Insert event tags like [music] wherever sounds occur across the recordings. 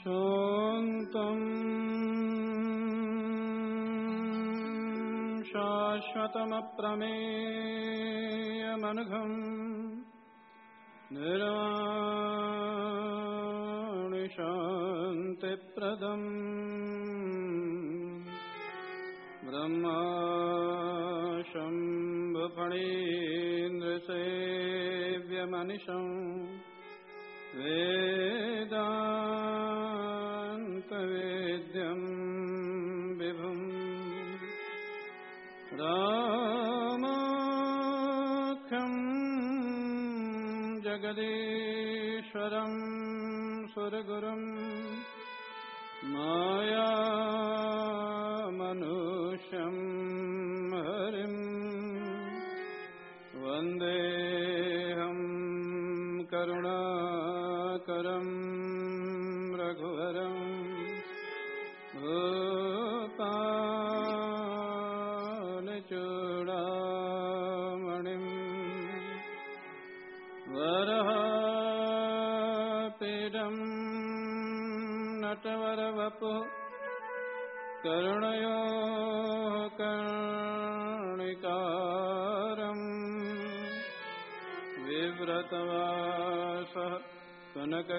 शान्तम् शाश्वतमप्रमेयमनघम्। निर्वाणिशान्तिप्रदम्। ब्रह्मा शम्भुफणीन्द्रसेव्यमनिशम् जगदीश्वरं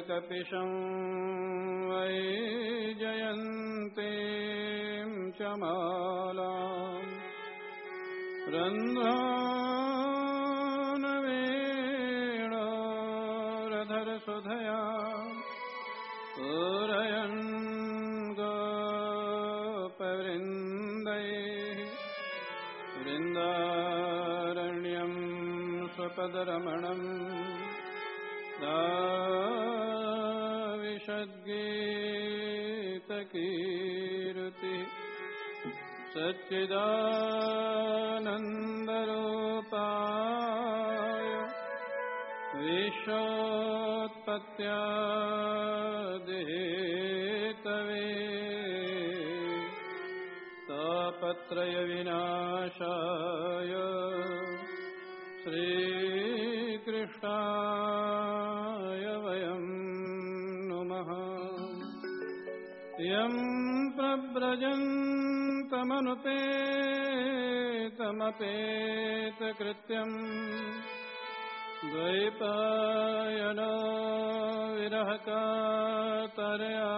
कनककपिशं वै जयन्तीं च मालाम् रन्ध्रानवेणोरधरसुधया पूरयन् गोपवृन्दैः वृन्दारण्यं स्वपदरमणम् विषद्गीतकीरुति सच्चिदानन्दरूपाय विश्वोत्पत्त्यादिहेतवे तापत्रयविनाशाय श्रीकृष्णाय प्रव्रजन्तमनुपेतमपेतकृत्यम् द्वैपायनो विरहकातरया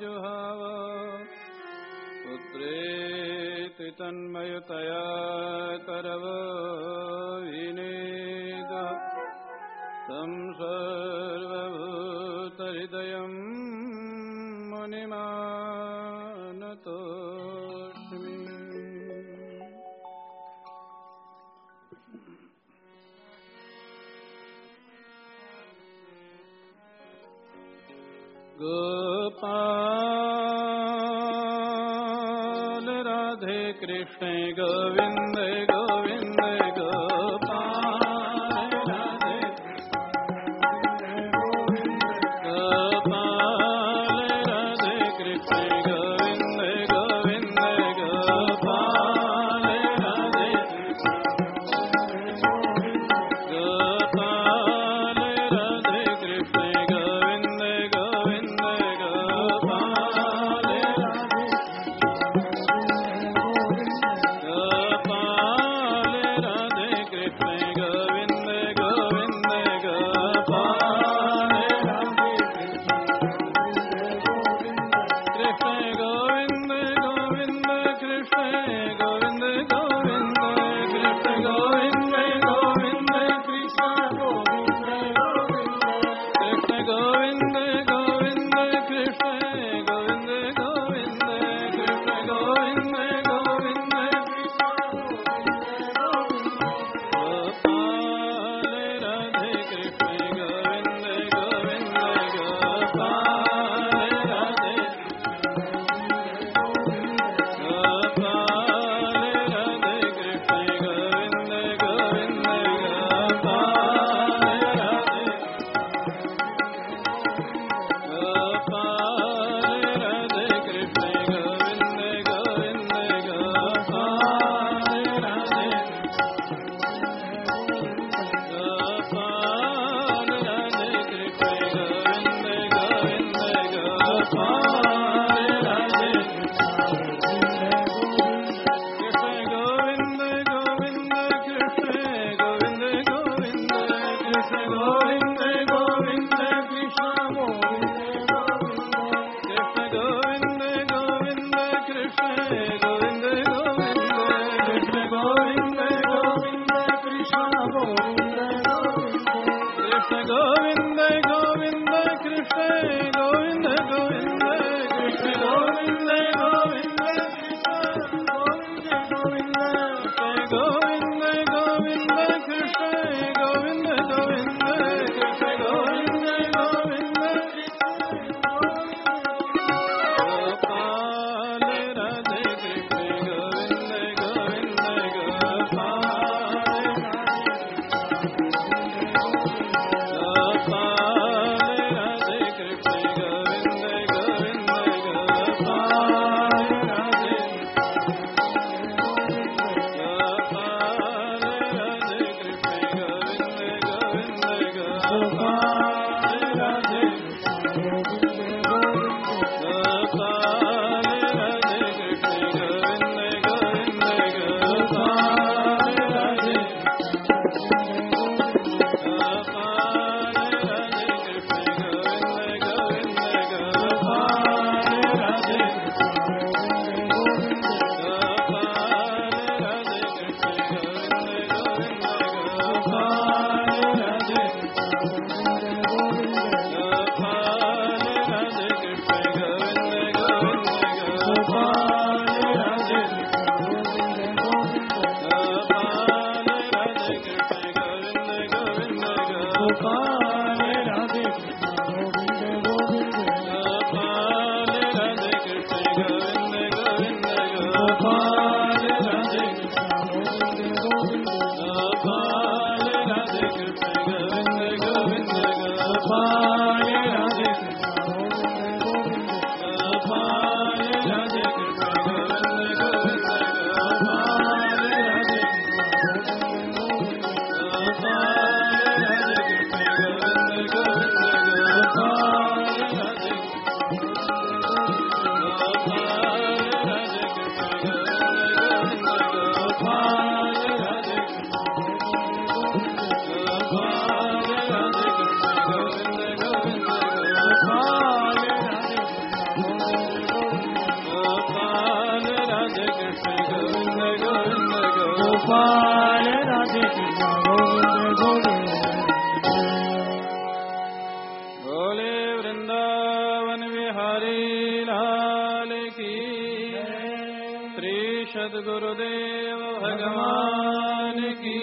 जुहाव पुत्रेति तन्मयतया करवो Bye. सदगुरुदेव भगवान की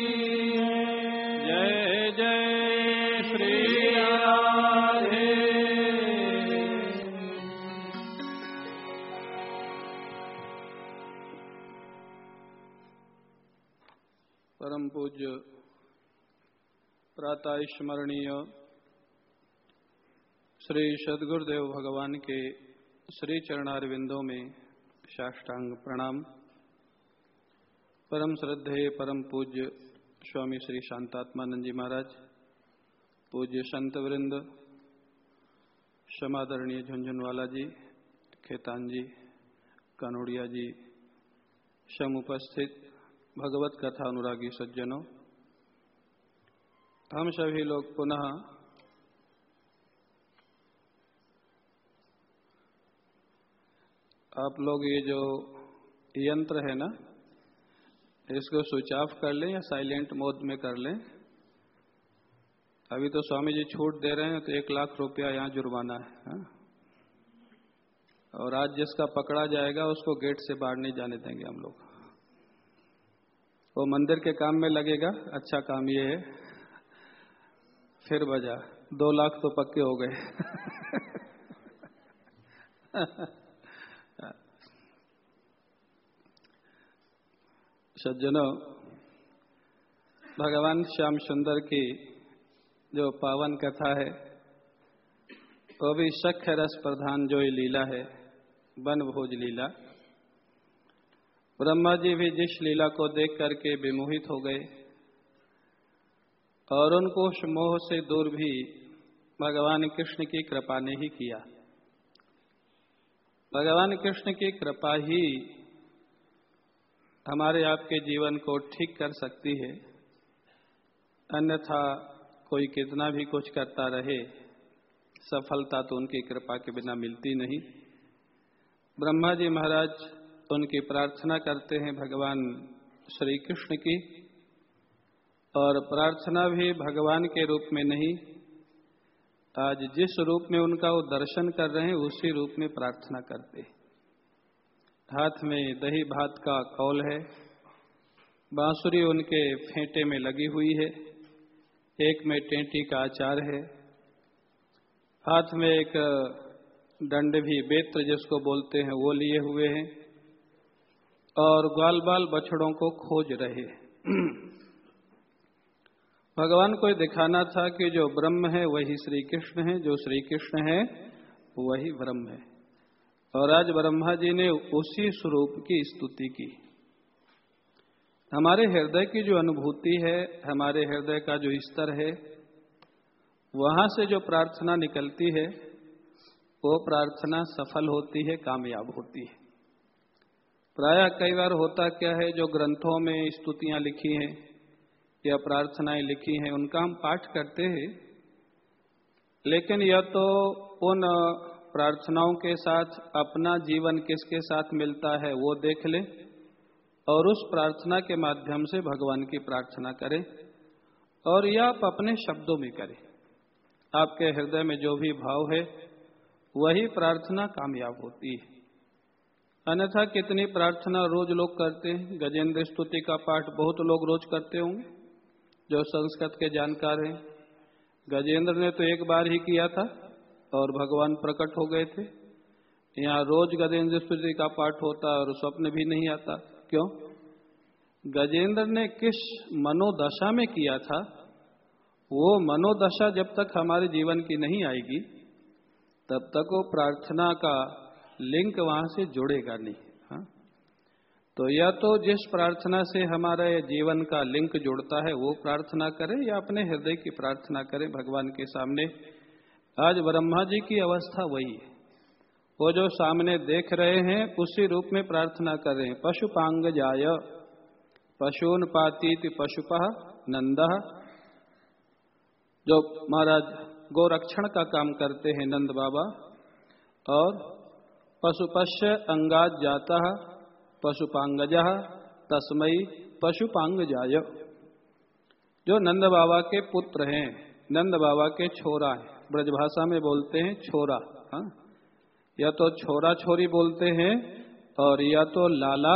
जय जय श्री राधे। परम पूज्य प्रातः स्मरणीय श्री सदगुरुदेव भगवान के श्री चरणारविंदों में साष्टांग प्रणाम। परम श्रद्धेय, परम पूज्य स्वामी श्री शांतात्मानंद जी महाराज, पूज्य संत वृंद समादरणीय झुंझुनवाला जी खेतान जी कनोड़िया जी सम उपस्थित भगवत कथा अनुरागी सज्जनों, हम सभी लोग पुनः आप लोग ये जो यंत्र है ना इसको स्विच ऑफ़ कर लें या साइलेंट मोड में कर लें। अभी तो स्वामी जी छूट दे रहे हैं तो एक लाख रुपया यहाँ जुर्माना है, हा? और आज जिसका पकड़ा जाएगा, उसको गेट से बाहर नहीं जाने देंगे हम लोग। वो मंदिर के काम में लगेगा अच्छा काम ये है। फिर बजा, दो लाख तो पक्के हो गए। [laughs] सज्जनों, भगवान श्याम सुंदर की जो पावन कथा है, वो भी सख्य रस प्रधान जो लीला है वन भोज लीला। ब्रह्मा जी भी जिस लीला को देख करके विमोहित हो गए और उनको उस मोह से दूर भी भगवान कृष्ण की कृपा ने ही किया। भगवान कृष्ण की कृपा ही हमारे आपके जीवन को ठीक कर सकती है। अन्यथा कोई कितना भी कुछ करता रहे, सफलता तो उनकी कृपा के बिना मिलती नहीं। ब्रह्मा जी महाराज उनकी प्रार्थना करते हैं भगवान श्री कृष्ण की, और प्रार्थना भी भगवान के रूप में नहीं। आज जिस रूप में उनका वो दर्शन कर रहे हैं, उसी रूप में प्रार्थना करते हाथ में दही भात का कौल है। बांसुरी उनके फेंटे में लगी हुई है। एक में टेंटी का आचार है। हाथ में एक दंड भी बेत्र जिसको बोलते हैं, वो लिए हुए हैं। और ग्वाल बाल बछड़ों को खोज रहे [clears throat] भगवान को दिखाना था कि जो ब्रह्म है, वही श्री कृष्ण है। जो श्री कृष्ण है, वही ब्रह्म है। और आज ब्रह्मा जी ने उसी स्वरूप की स्तुति की। हमारे हृदय की जो अनुभूति है, हमारे हृदय का जो स्तर है, वहाँ से जो प्रार्थना निकलती है, वो प्रार्थना सफल होती है, कामयाब होती है। प्राय कई बार होता क्या है, जो ग्रंथों में स्तुतियाँ लिखी हैं, या प्रार्थनाएँ लिखी हैं, उनका हम पाठ करते हैं, लेकिन यह तो उन प्रार्थनाओं के साथ, अपना जीवन किसके साथ मिलता है वो देख ले और उस प्रार्थना के माध्यम से भगवान की प्रार्थना करें और यह आप अपने शब्दों में करें। आपके हृदय में जो भी भाव है, वही प्रार्थना कामयाब होती है। अन्यथा कितनी प्रार्थना रोज लोग करते हैं? गजेंद्र स्तुति का पाठ बहुत लोग रोज करते होंगे, जो संस्कृत के जानकार हैं। गजेंद्र ने तो एक बार ही किया था। और भगवान प्रकट हो गए थे। यहाँ रोज गजेंद्र स्तुति का पाठ होता और स्वप्न भी नहीं आता। क्यों? गजेंद्र ने किस मनोदशा में किया था? वो मनोदशा जब तक हमारे जीवन की नहीं आएगी, तब तक वो प्रार्थना का लिंक वहाँ से जुड़ेगा नहीं, हा? तो या तो जिस प्रार्थना से हमारे जीवन का लिंक जुड़ता है, वो प्रार्थना करें या अपने हृदय की प्रार्थना करें भगवान के सामने। आज ब्रह्मा जी की अवस्था वही है। वो जो सामने देख रहे हैं, उसी रूप में प्रार्थना कर रहे हैं। पशुपांग जाय पशुन पातीत पशुप नंद। जो महाराज गोरक्षण का काम करते हैं नंद बाबा, और पशुपश्य अंगाज जाता पशुपांगज तस्मई पशुपांग जाय जो नंद बाबा के पुत्र हैं, नंद बाबा के छोरा हैं। ब्रजभाषा में बोलते हैं छोरा, हा? या तो छोरा छोरी बोलते हैं और या तो लाला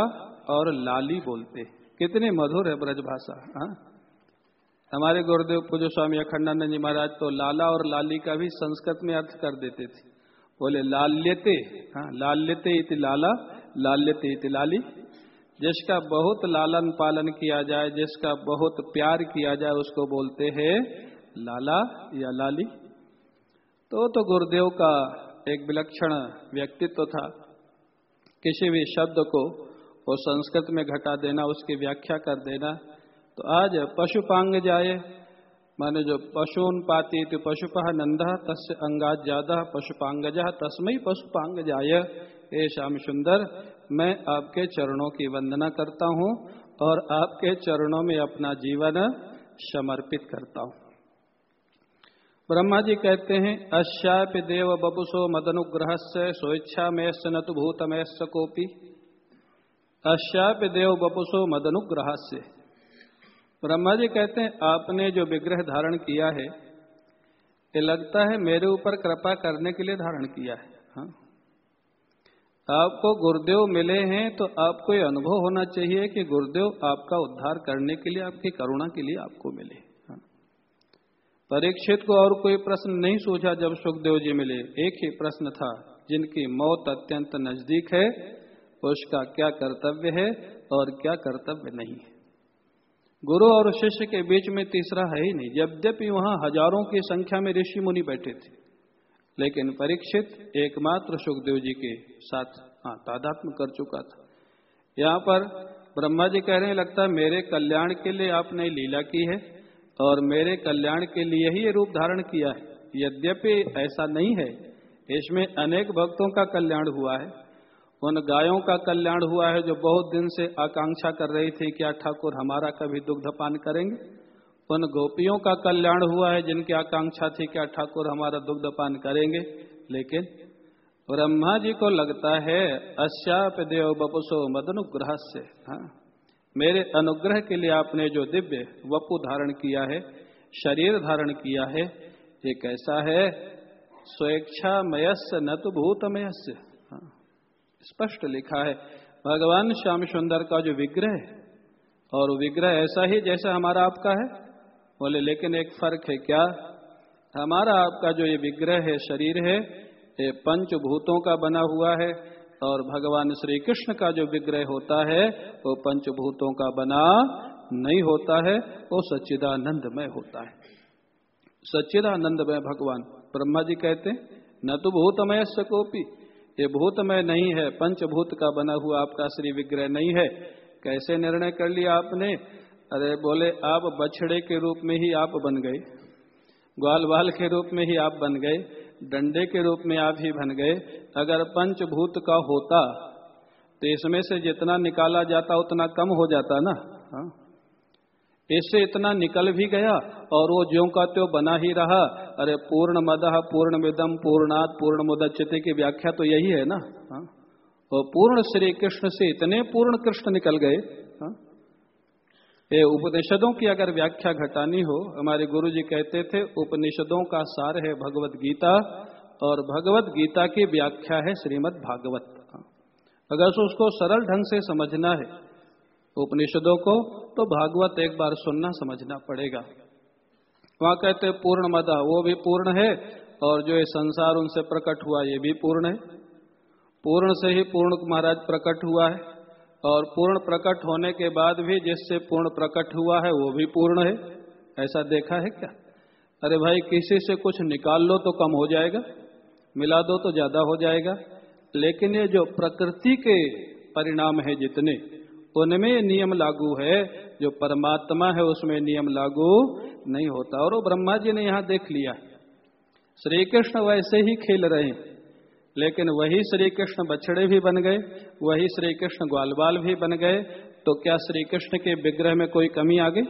और लाली बोलते हैं। कितने मधुर है ब्रजभाषा हाँ? हमारे गुरुदेव पूज्य स्वामी अखंडानंद जी महाराज तो लाला और लाली का भी संस्कृत में अर्थ कर देते थे। बोले, लाल्यते हाँ लाल्यते इति लाला, लाल्यते इति लाली। जिसका बहुत लालन पालन किया जाए, जिसका बहुत प्यार किया जाए, उसको बोलते हैं लाला या लाली। तो तो गुरुदेव का एक विलक्षण व्यक्तित्व था। किसी भी शब्द को वो संस्कृत में घटा देना, उसकी व्याख्या कर देना। तो आज पशुपांग जाए, माने जो पशुन पाती तो पशुपा नंद तस् अंगाज ज़्यादा पशुपांगज तस्मय पशुपांग जाय। हे श्याम सुंदर, मैं आपके चरणों की वंदना करता हूँ और आपके चरणों में अपना जीवन समर्पित करता हूँ। ब्रह्मा जी कहते हैं, अश्यापि देव बपुसो मदनुग्रह से स्वेच्छा में न तो भूतमय कोपी अश्यापि देव बपुसो मदनुग्रह से ब्रह्मा जी कहते हैं, आपने जो विग्रह धारण किया है, ये लगता है मेरे ऊपर कृपा करने के लिए धारण किया है हाँ? आपको गुरुदेव मिले हैं तो आपको ये अनुभव होना चाहिए कि गुरुदेव आपका उद्धार करने के लिए, आपकी करुणा के लिए आपको मिले? परीक्षित को और कोई प्रश्न नहीं सोचा जब सुखदेव जी मिले। एक ही प्रश्न था, जिनकी मौत अत्यंत नज़दीक है, उसका क्या कर्तव्य है और क्या कर्तव्य नहीं है। गुरु और शिष्य के बीच में तीसरा है ही नहीं। यद्यपि वहाँ हज़ारों की संख्या में ऋषि मुनि बैठे थे, लेकिन परीक्षित एकमात्र सुखदेव जी के साथ हाँ तादात्म कर चुका था। यहाँ पर ब्रह्मा जी कह रहे हैं, लगता है मेरे कल्याण के लिए आपने लीला की है। और मेरे कल्याण के लिए ही ये रूप धारण किया है। यद्यपि ऐसा नहीं है, इसमें अनेक भक्तों का कल्याण हुआ है। उन गायों का कल्याण हुआ है जो बहुत दिन से आकांक्षा कर रही थी, क्या ठाकुर हमारा कभी दुग्धपान करेंगे? उन गोपियों का कल्याण हुआ है, जिनकी आकांक्षा थी, क्या ठाकुर हमारा दुग्धपान करेंगे? लेकिन ब्रह्मा जी को लगता है अश्याप देव बपुसो मदनुग्रह से हाँ। मेरे अनुग्रह के लिए आपने जो दिव्य वपु धारण किया है, शरीर धारण किया है, ये कैसा है? स्वेच्छामयस्य न तो भूतमयस्य। हाँ। स्पष्ट लिखा है, भगवान श्याम सुंदर का जो विग्रह और विग्रह ऐसा ही जैसा हमारा आपका है? बोले, लेकिन एक फ़र्क है क्या? हमारा आपका जो ये विग्रह है, शरीर है, ये पंचभूतों का बना हुआ है और भगवान श्री कृष्ण का जो विग्रह होता है, वो पंचभूतों का बना नहीं होता है, वो सच्चिदानंदमय होता है। सच्चिदानंदमय भगवान, ब्रह्मा जी कहते न तो भूतमय सकोपी ये भूतमय नहीं है, पंचभूत का बना हुआ आपका श्री विग्रह नहीं है। कैसे निर्णय कर लिया आपने? अरे बोले, आप बछड़े के रूप में ही आप बन गए ग्वाल बाल के रूप में ही आप बन गए डंडे के रूप में आप ही बन गए अगर पंचभूत का होता तो इसमें से जितना निकाला जाता, उतना कम हो जाता ना हाँ? इससे इतना निकल भी गया, और वो ज्यो का त्यो बना ही रहा अरे, पूर्ण मदह पूर्ण मिदम, पूर्णात, पूर्ण मुदच्यते की व्याख्या तो यही है ना हाँ? और पूर्ण श्री कृष्ण से इतने पूर्ण कृष्ण निकल गए हाँ? ये उपनिषदों की अगर व्याख्या घटानी हो, हमारे गुरु जी कहते थे, उपनिषदों का सार है भगवत गीता, और भगवत गीता की व्याख्या है श्रीमद भागवत? अगर उसको सरल ढंग से समझना है, उपनिषदों को तो भागवत एक बार सुनना समझना पड़ेगा। वहाँ कहते पूर्ण मदा, वो भी पूर्ण है, और जो ये संसार उनसे प्रकट हुआ, ये भी पूर्ण है। पूर्ण से ही पूर्ण महाराज प्रकट हुआ है। और पूर्ण प्रकट होने के बाद भी जिससे पूर्ण प्रकट हुआ है, वो भी पूर्ण है। ऐसा देखा है क्या? अरे भाई, किसी से कुछ निकाल लो तो कम हो जाएगा, मिला दो तो ज़्यादा हो जाएगा। लेकिन ये जो प्रकृति के परिणाम है जितने, उनमें नियम लागू है। जो परमात्मा है, उसमें नियम लागू नहीं होता। और वो ब्रह्मा जी ने यहाँ देख लिया। श्री कृष्ण वैसे ही खेल रहे हैं। लेकिन वही श्री कृष्ण बछड़े भी बन गए, वही श्री कृष्ण ग्वाल बाल भी बन गए तो क्या श्री कृष्ण के विग्रह में कोई कमी आ गई?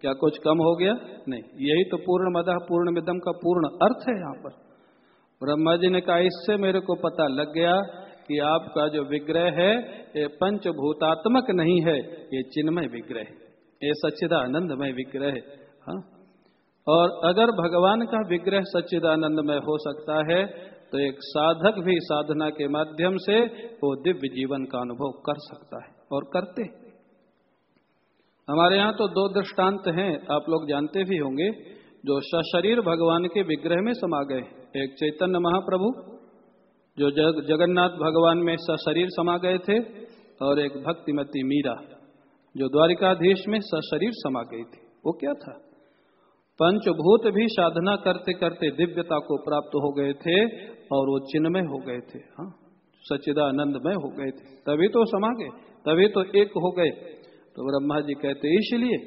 क्या कुछ कम हो गया? नहीं। यही तो पूर्ण मदह पूर्ण मिदम का पूर्ण अर्थ है यहाँ पर। ब्रह्मा जी ने कहा, इससे मेरे को पता लग गया कि आपका जो विग्रह है, ये पंचभूतात्मक नहीं है, ये चिन्मय विग्रह ये सच्चिदानंदमय विग्रह है। हाँ। और अगर भगवान का विग्रह सच्चिदानंदमय हो सकता है तो एक साधक भी साधना के माध्यम से वो दिव्य जीवन का अनुभव कर सकता है और करते हमारे यहाँ तो दो दृष्टांत हैं आप लोग जानते भी होंगे जो सशरीर भगवान के विग्रह में समा गए एक चैतन्य महाप्रभु जो जग, जगन्नाथ भगवान में सशरीर समा गए थे और एक भक्तिमती मीरा जो द्वारिकाधीश में सशरीर समा गई थी। वो क्या था? पंचभूत भी साधना करते करते दिव्यता को प्राप्त हो गए थे और वो चिन्मय हो गए थे हाँ हो गए थे। तभी तो समा गए तभी तो एक हो गए। तो ब्रह्मा जी कहते, इसलिए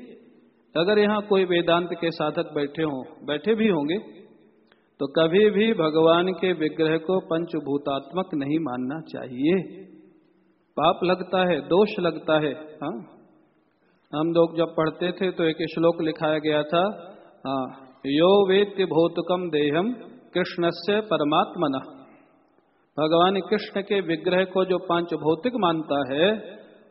अगर यहाँ कोई वेदांत के साधक बैठे हों, बैठे भी होंगे तो कभी भी भगवान के विग्रह को पंचभूतात्मक नहीं मानना चाहिए। पाप लगता है, दोष लगता है हाँ। हम लोग जब पढ़ते थे तो एक श्लोक लिखाया गया था यो वेत्य भौतकम देहम कृष्ण से परमात्मन। भगवान कृष्ण के विग्रह को जो पाँच भौतिक मानता है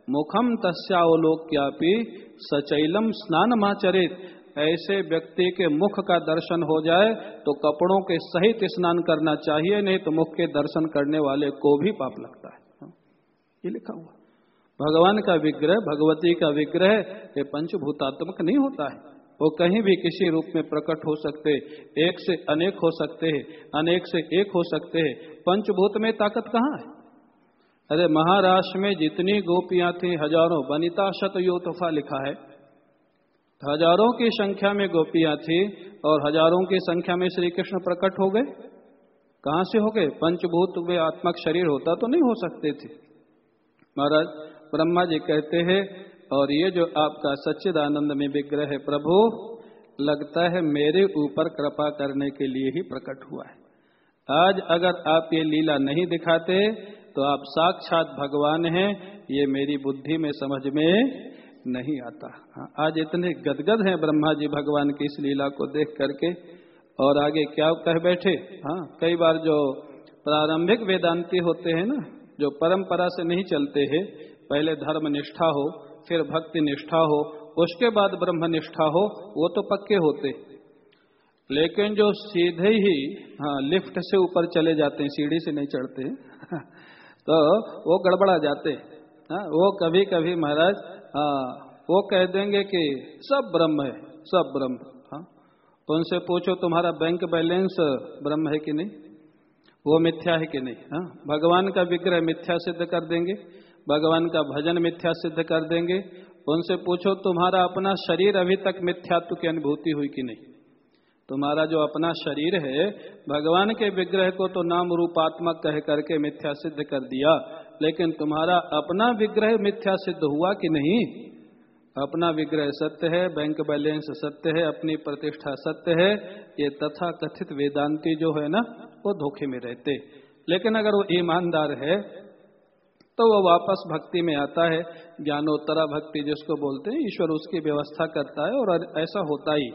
मुखम तस्यावलोक्यापि सचैलम स्नान माचरित ऐसे व्यक्ति के मुख का दर्शन हो जाए तो कपड़ों के सहित स्नान करना चाहिए नहीं तो मुख के दर्शन करने वाले को भी पाप लगता है। हाँ, ये लिखा हुआ। भगवान का विग्रह भगवती का विग्रह ये पंचभूतात्मक नहीं होता है। वो कहीं भी किसी रूप में प्रकट हो सकते, एक से अनेक हो सकते हैं अनेक से एक हो सकते हैं पंचभूत में ताकत कहाँ है? अरे महाराष्ट्र में जितनी गोपियाँ थी, हज़ारों, बनिता शत योतफा लिखा है। हज़ारों की संख्या में गोपियाँ थी और हज़ारों की संख्या में श्री कृष्ण प्रकट हो गए। कहाँ से हो गए? पंचभूत वे आत्मक शरीर होता तो नहीं हो सकते थे। महाराज, ब्रह्मा जी कहते हैं और ये जो आपका सच्चिदानंद में विग्रह है प्रभु लगता है मेरे ऊपर कृपा करने के लिए ही प्रकट हुआ है। आज अगर आप ये लीला नहीं दिखाते तो आप साक्षात भगवान हैं ये मेरी बुद्धि में समझ में नहीं आता। हाँ, आज इतने गदगद हैं ब्रह्मा जी भगवान की इस लीला को देख करके और आगे क्या कह बैठे? हाँ कई बार जो प्रारंभिक वेदांती होते हैं ना जो परंपरा से नहीं चलते हैं पहले धर्म निष्ठा हो फिर भक्ति निष्ठा हो, उसके बाद ब्रह्म निष्ठा हो, वो तो पक्के होते। लेकिन जो सीधे ही हाँ लिफ्ट से ऊपर चले जाते हैं, सीढ़ी से नहीं चढ़ते [laughs] तो वो गड़बड़ा जाते हाँ। वो कभी कभी महाराज हाँ वो कह देंगे कि सब ब्रह्म है, सब ब्रह्म। हाँ उनसे पूछो तुम्हारा बैंक बैलेंस ब्रह्म है कि नहीं? वो मिथ्या है कि नहीं? हाँ भगवान का विग्रह मिथ्या सिद्ध कर देंगे। भगवान का भजन मिथ्या सिद्ध कर देंगे। उनसे पूछो, तुम्हारा अपना शरीर अभी तक मिथ्यात्व की अनुभूति हुई कि नहीं? तुम्हारा जो अपना शरीर है, भगवान के विग्रह को तो नाम रूपात्मक कह करके मिथ्या सिद्ध कर दिया, लेकिन तुम्हारा अपना विग्रह मिथ्या सिद्ध हुआ कि नहीं? अपना विग्रह सत्य है, बैंक बैलेंस सत्य है, अपनी प्रतिष्ठा सत्य है, ये तथा कथित वेदांति जो है ना, वो धोखे में रहते। लेकिन अगर वो ईमानदार है तो वो वापस भक्ति में आता है, ज्ञानोत्तरा भक्ति जिसको बोलते हैं, ईश्वर उसकी व्यवस्था करता है और ऐसा होता ही।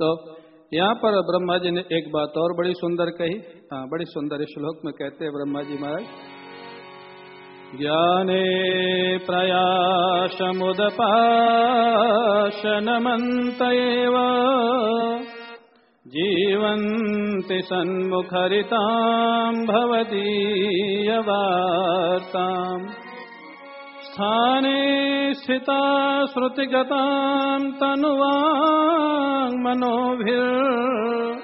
तो यहाँ पर ब्रह्मा जी ने एक बात और बड़ी सुंदर कही। हाँ बड़ी सुंदर श्लोक में कहते हैं ब्रह्मा जी महाराज। ज्ञाने प्रयासमुदपाशनमन्त एव जीवन्ति सन्मुखरिताम् भवदीयवार्ताम्। स्थाने स्थिता श्रुतिगतां तनुवाङ् मनोभिर्।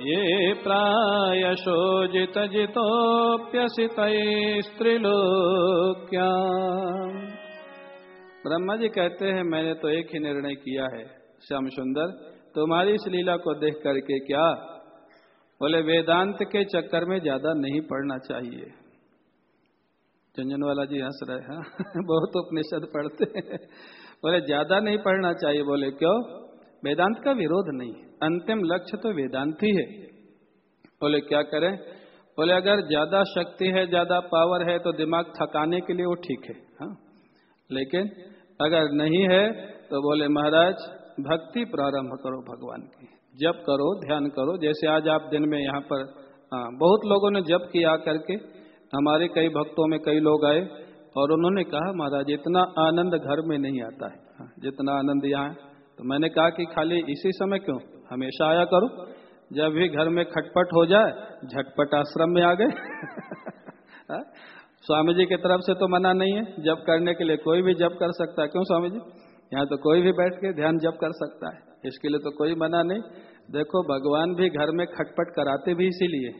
ये प्रायशो जितजितोऽप्यसितैस्त्रिलोक्या ब्रह्मा जी कहते हैं, मैंने तो एक ही निर्णय किया है, श्याम सुंदर। तुम्हारी इस लीला को देख करके क्या? बोले, वेदांत के चक्कर में ज़्यादा नहीं पढ़ना चाहिए। झंझनवाला जी हंस रहे हैं। [laughs] बहुत उपनिषद पढ़ते हैं। बोले, ज़्यादा नहीं पढ़ना चाहिए। बोले, क्यों? वेदांत का विरोध नहीं। अंतिम लक्ष्य तो वेदांत ही है। बोले, क्या करें? बोले, अगर ज़्यादा शक्ति है, ज़्यादा पावर है तो दिमाग थकाने के लिए वो ठीक है हाँ। लेकिन अगर नहीं है तो बोले, महाराज भक्ति प्रारंभ करो भगवान की। जप करो ध्यान करो। जैसे आज आप दिन में यहाँ पर आ, बहुत लोगों ने जप किया करके हमारे कई भक्तों में कई लोग आए और उन्होंने कहा महाराज इतना आनंद घर में नहीं आता है। हाँ, जितना आनंद यहाँ है। तो मैंने कहा कि खाली इसी समय क्यों? हमेशा आया करो। जब भी घर में खटपट हो जाए झटपट आश्रम में आ गए। [laughs] स्वामी जी की तरफ़ से तो मना नहीं है। जब करने के लिए कोई भी जब कर सकता है। क्यों स्वामी जी? यहाँ तो कोई भी बैठ के ध्यान जब कर सकता है। इसके लिए तो कोई मना नहीं। देखो, भगवान भी घर में खटपट कराते भी इसीलिए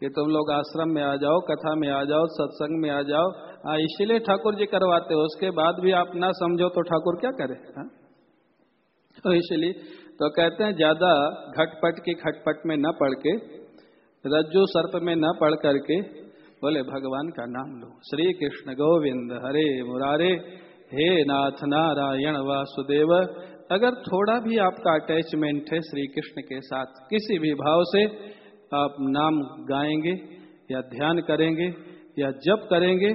कि तुम लोग आश्रम में आ जाओ, कथा में आ जाओ, सत्संग में आ जाओ। हाँ इसीलिए ठाकुर जी करवाते हो। उसके बाद भी आप ना समझो तो ठाकुर क्या करे हाँ? तो इसलिए तो कहते हैं, ज़्यादा घटपट की खटपट में न पढ़ के, रज्जु सर्प में न पढ़ करके, बोले, भगवान का नाम लो। श्री कृष्ण गोविंद, हरे मुरारे हे नाथ नारायण वासुदेव, अगर थोड़ा भी आपका अटैचमेंट है श्री कृष्ण के साथ, किसी भी भाव से आप नाम गाएँगे या ध्यान करेंगे या जप करेंगे,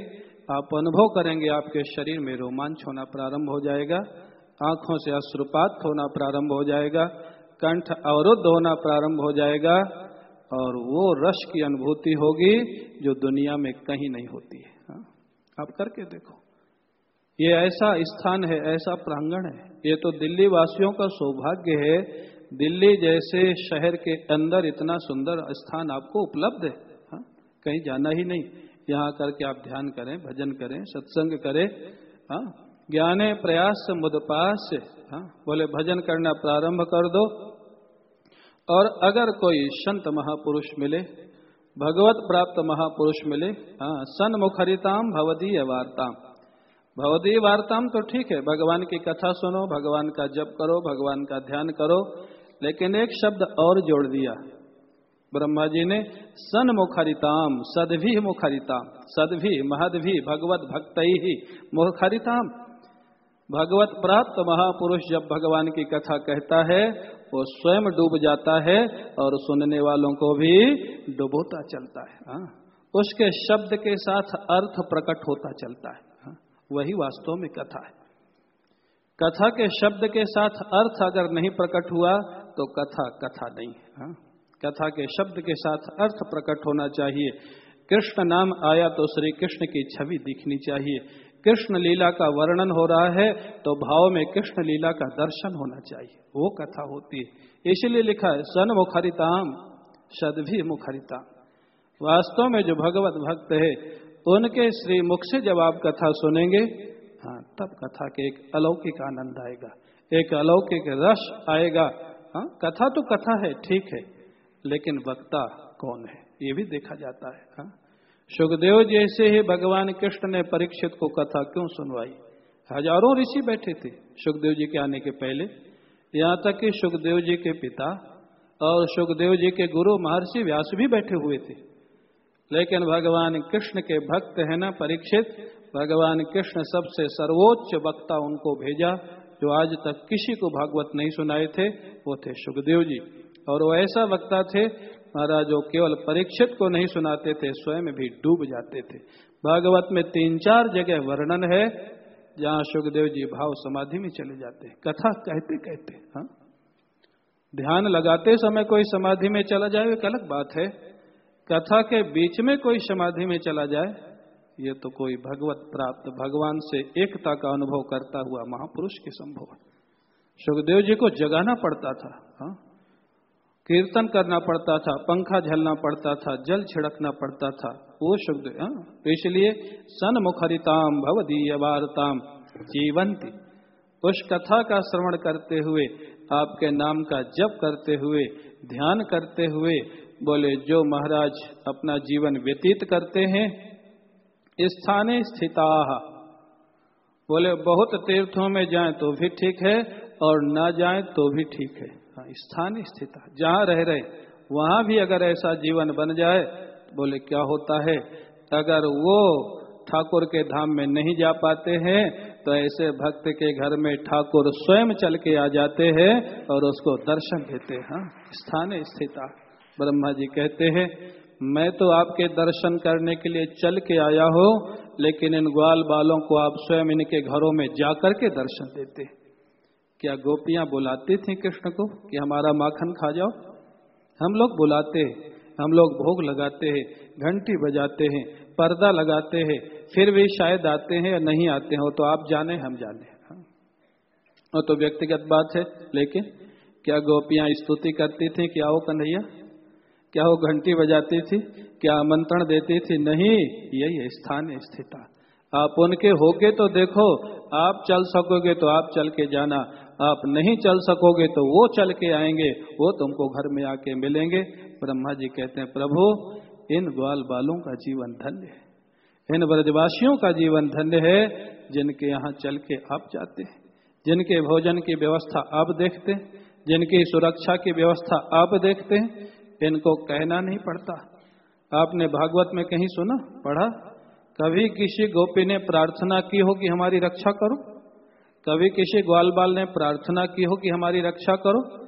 आप अनुभव करेंगे, आपके शरीर में रोमांच होना प्रारंभ हो जाएगा, आँखों से अश्रुपात होना प्रारंभ हो जाएगा, कंठ अवरुद्ध होना प्रारंभ हो जाएगा, और वो रस की अनुभूति होगी जो दुनिया में कहीं नहीं होती है हाँ? आप करके देखो ये ऐसा स्थान है, ऐसा प्रांगण है। ये तो दिल्ली वासियों का सौभाग्य है। दिल्ली जैसे शहर के अंदर इतना सुंदर स्थान आपको उपलब्ध है। हा? कहीं जाना ही नहीं। यहाँ करके आप ध्यान करें, भजन करें, सत्संग करें। हाँ ज्ञाने प्रयास मुदपास हाँ बोले, भजन करना प्रारंभ कर दो। और अगर कोई संत महापुरुष मिले, भगवत प्राप्त महापुरुष मिले हाँ सन मुखरिताम भवदीय वार्ताम भवदीय वार्ताम तो ठीक है भगवान की कथा सुनो, भगवान का जप करो, भगवान का ध्यान करो, लेकिन एक शब्द और जोड़ दिया ब्रह्मा जी ने, सन मुखरिताम सदभी मुखरिताम सदभी महदभी भगवत भक्त ही मुखरिताम भगवत प्राप्त महापुरुष जब भगवान की कथा कहता है, वो स्वयं डूब जाता है और सुनने वालों को भी डुबोता चलता है हाँ? उसके शब्द के साथ अर्थ प्रकट होता चलता हाँ? वही वास्तव में कथा है। कथा के शब्द के साथ अर्थ अगर नहीं प्रकट हुआ तो कथा कथा नहीं हाँ? कथा के शब्द के साथ अर्थ प्रकट होना चाहिए। कृष्ण नाम आया तो श्री कृष्ण की छवि दिखनी चाहिए। कृष्ण लीला का वर्णन हो रहा है तो भाव में कृष्ण लीला का दर्शन होना चाहिए। वो कथा होती है। इसलिए लिखा है, सन मुखरिताम सदभी मुखरिताम। वास्तव में जो भगवत भक्त है उनके श्री मुख से जब आप कथा सुनेंगे हाँ तब कथा के एक अलौकिक आनंद आएगा, एक अलौकिक रस आएगा। हाँ कथा तो कथा है, ठीक है, लेकिन वक्ता कौन है, ये भी देखा जाता है। हाँ सुखदेव जैसे ही भगवान कृष्ण ने परीक्षित को कथा क्यों सुनवाई? हज़ारों ऋषि बैठे थे सुखदेव जी के आने के पहले। यहाँ तक कि सुखदेव जी के पिता और सुखदेव जी के गुरु महर्षि व्यास भी बैठे हुए थे। लेकिन भगवान कृष्ण के भक्त है ना परीक्षित। भगवान कृष्ण सबसे सर्वोच्च वक्ता उनको भेजा, जो आज तक किसी को भागवत नहीं सुनाए थे, वो थे सुखदेव जी। और वो ऐसा वक्ता थे, महाराज, जो केवल परीक्षित को नहीं सुनाते थे, स्वयं भी डूब जाते थे। भागवत में तीन चार जगह वर्णन है, जहाँ सुखदेव जी भाव समाधि में चले जाते हैं। कथा कहते कहते हाँ। ध्यान लगाते समय कोई समाधि में चला जाए, एक अलग बात है। कथा के बीच में कोई समाधि में चला जाए, ये तो कोई भगवत प्राप्त भगवान से एकता का अनुभव करता हुआ महापुरुष के संभव सुखदेव जी को जगाना पड़ता था हाँ? कीर्तन करना पड़ता था, पंखा झलना पड़ता था, जल छिड़कना पड़ता था। वो शुद्ध हाँ? तो इसलिए सन मुखरिताम भवदीय वारताम जीवंती। उस कथा का श्रवण करते हुए, आपके नाम का जप करते हुए, ध्यान करते हुए बोले जो महाराज अपना जीवन व्यतीत करते हैं स्थाने स्थिता। बोले बहुत तीर्थों में जाएँ तो भी ठीक है और ना जाएँ तो भी ठीक है। हाँ, स्थान स्थित जहाँ रह रहे वहाँ भी अगर ऐसा जीवन बन जाए बोले क्या होता है? अगर वो ठाकुर के धाम में नहीं जा पाते हैं तो ऐसे भक्त के घर में ठाकुर स्वयं चल के आ जाते हैं और उसको दर्शन देते हैं। हाँ, स्थान स्थित। ब्रह्मा जी कहते हैं, मैं तो आपके दर्शन करने के लिए चल के आया हो, लेकिन इन ग्वाल बालों को आप स्वयं इनके घरों में जाकर के दर्शन देते क्या गोपियाँ बुलाती थी कृष्ण को कि हमारा माखन खा जाओ? हम लोग बुलाते हम लोग भोग लगाते हैं, घंटी बजाते हैं, पर्दा लगाते हैं, फिर भी शायद आते हैं या नहीं आते हो तो आप जाने, हम जाने। हाँ। वो तो व्यक्तिगत बात है, लेकिन क्या गोपियाँ स्तुति करती थी कि आओ कन्हैया? क्या वो घंटी बजाती थी? क्या आमंत्रण देती थी? नहीं, यही स्थान स्थित आप उनके होगे तो देखो, आप चल सकोगे तो आप चल के जाना, आप नहीं चल सकोगे तो वो चल के आएँगे, वो तुमको घर में आके मिलेंगे। ब्रह्मा जी कहते हैं, प्रभु, इन ग्वाल बालों का जीवन धन्य है। इन ब्रजवासियों का जीवन धन्य है, जिनके यहाँ चल के आप जाते हैं। जिनके भोजन की व्यवस्था आप देखते हैं। जिनकी सुरक्षा की व्यवस्था आप देखते हैं। इनको कहना नहीं पड़ता। आपने भागवत में कहीं सुना पढ़ा? कभी किसी गोपी ने प्रार्थना की हो कि हमारी रक्षा करो। कभी किसी ग्वाल बाल ने प्रार्थना की हो कि हमारी रक्षा करो।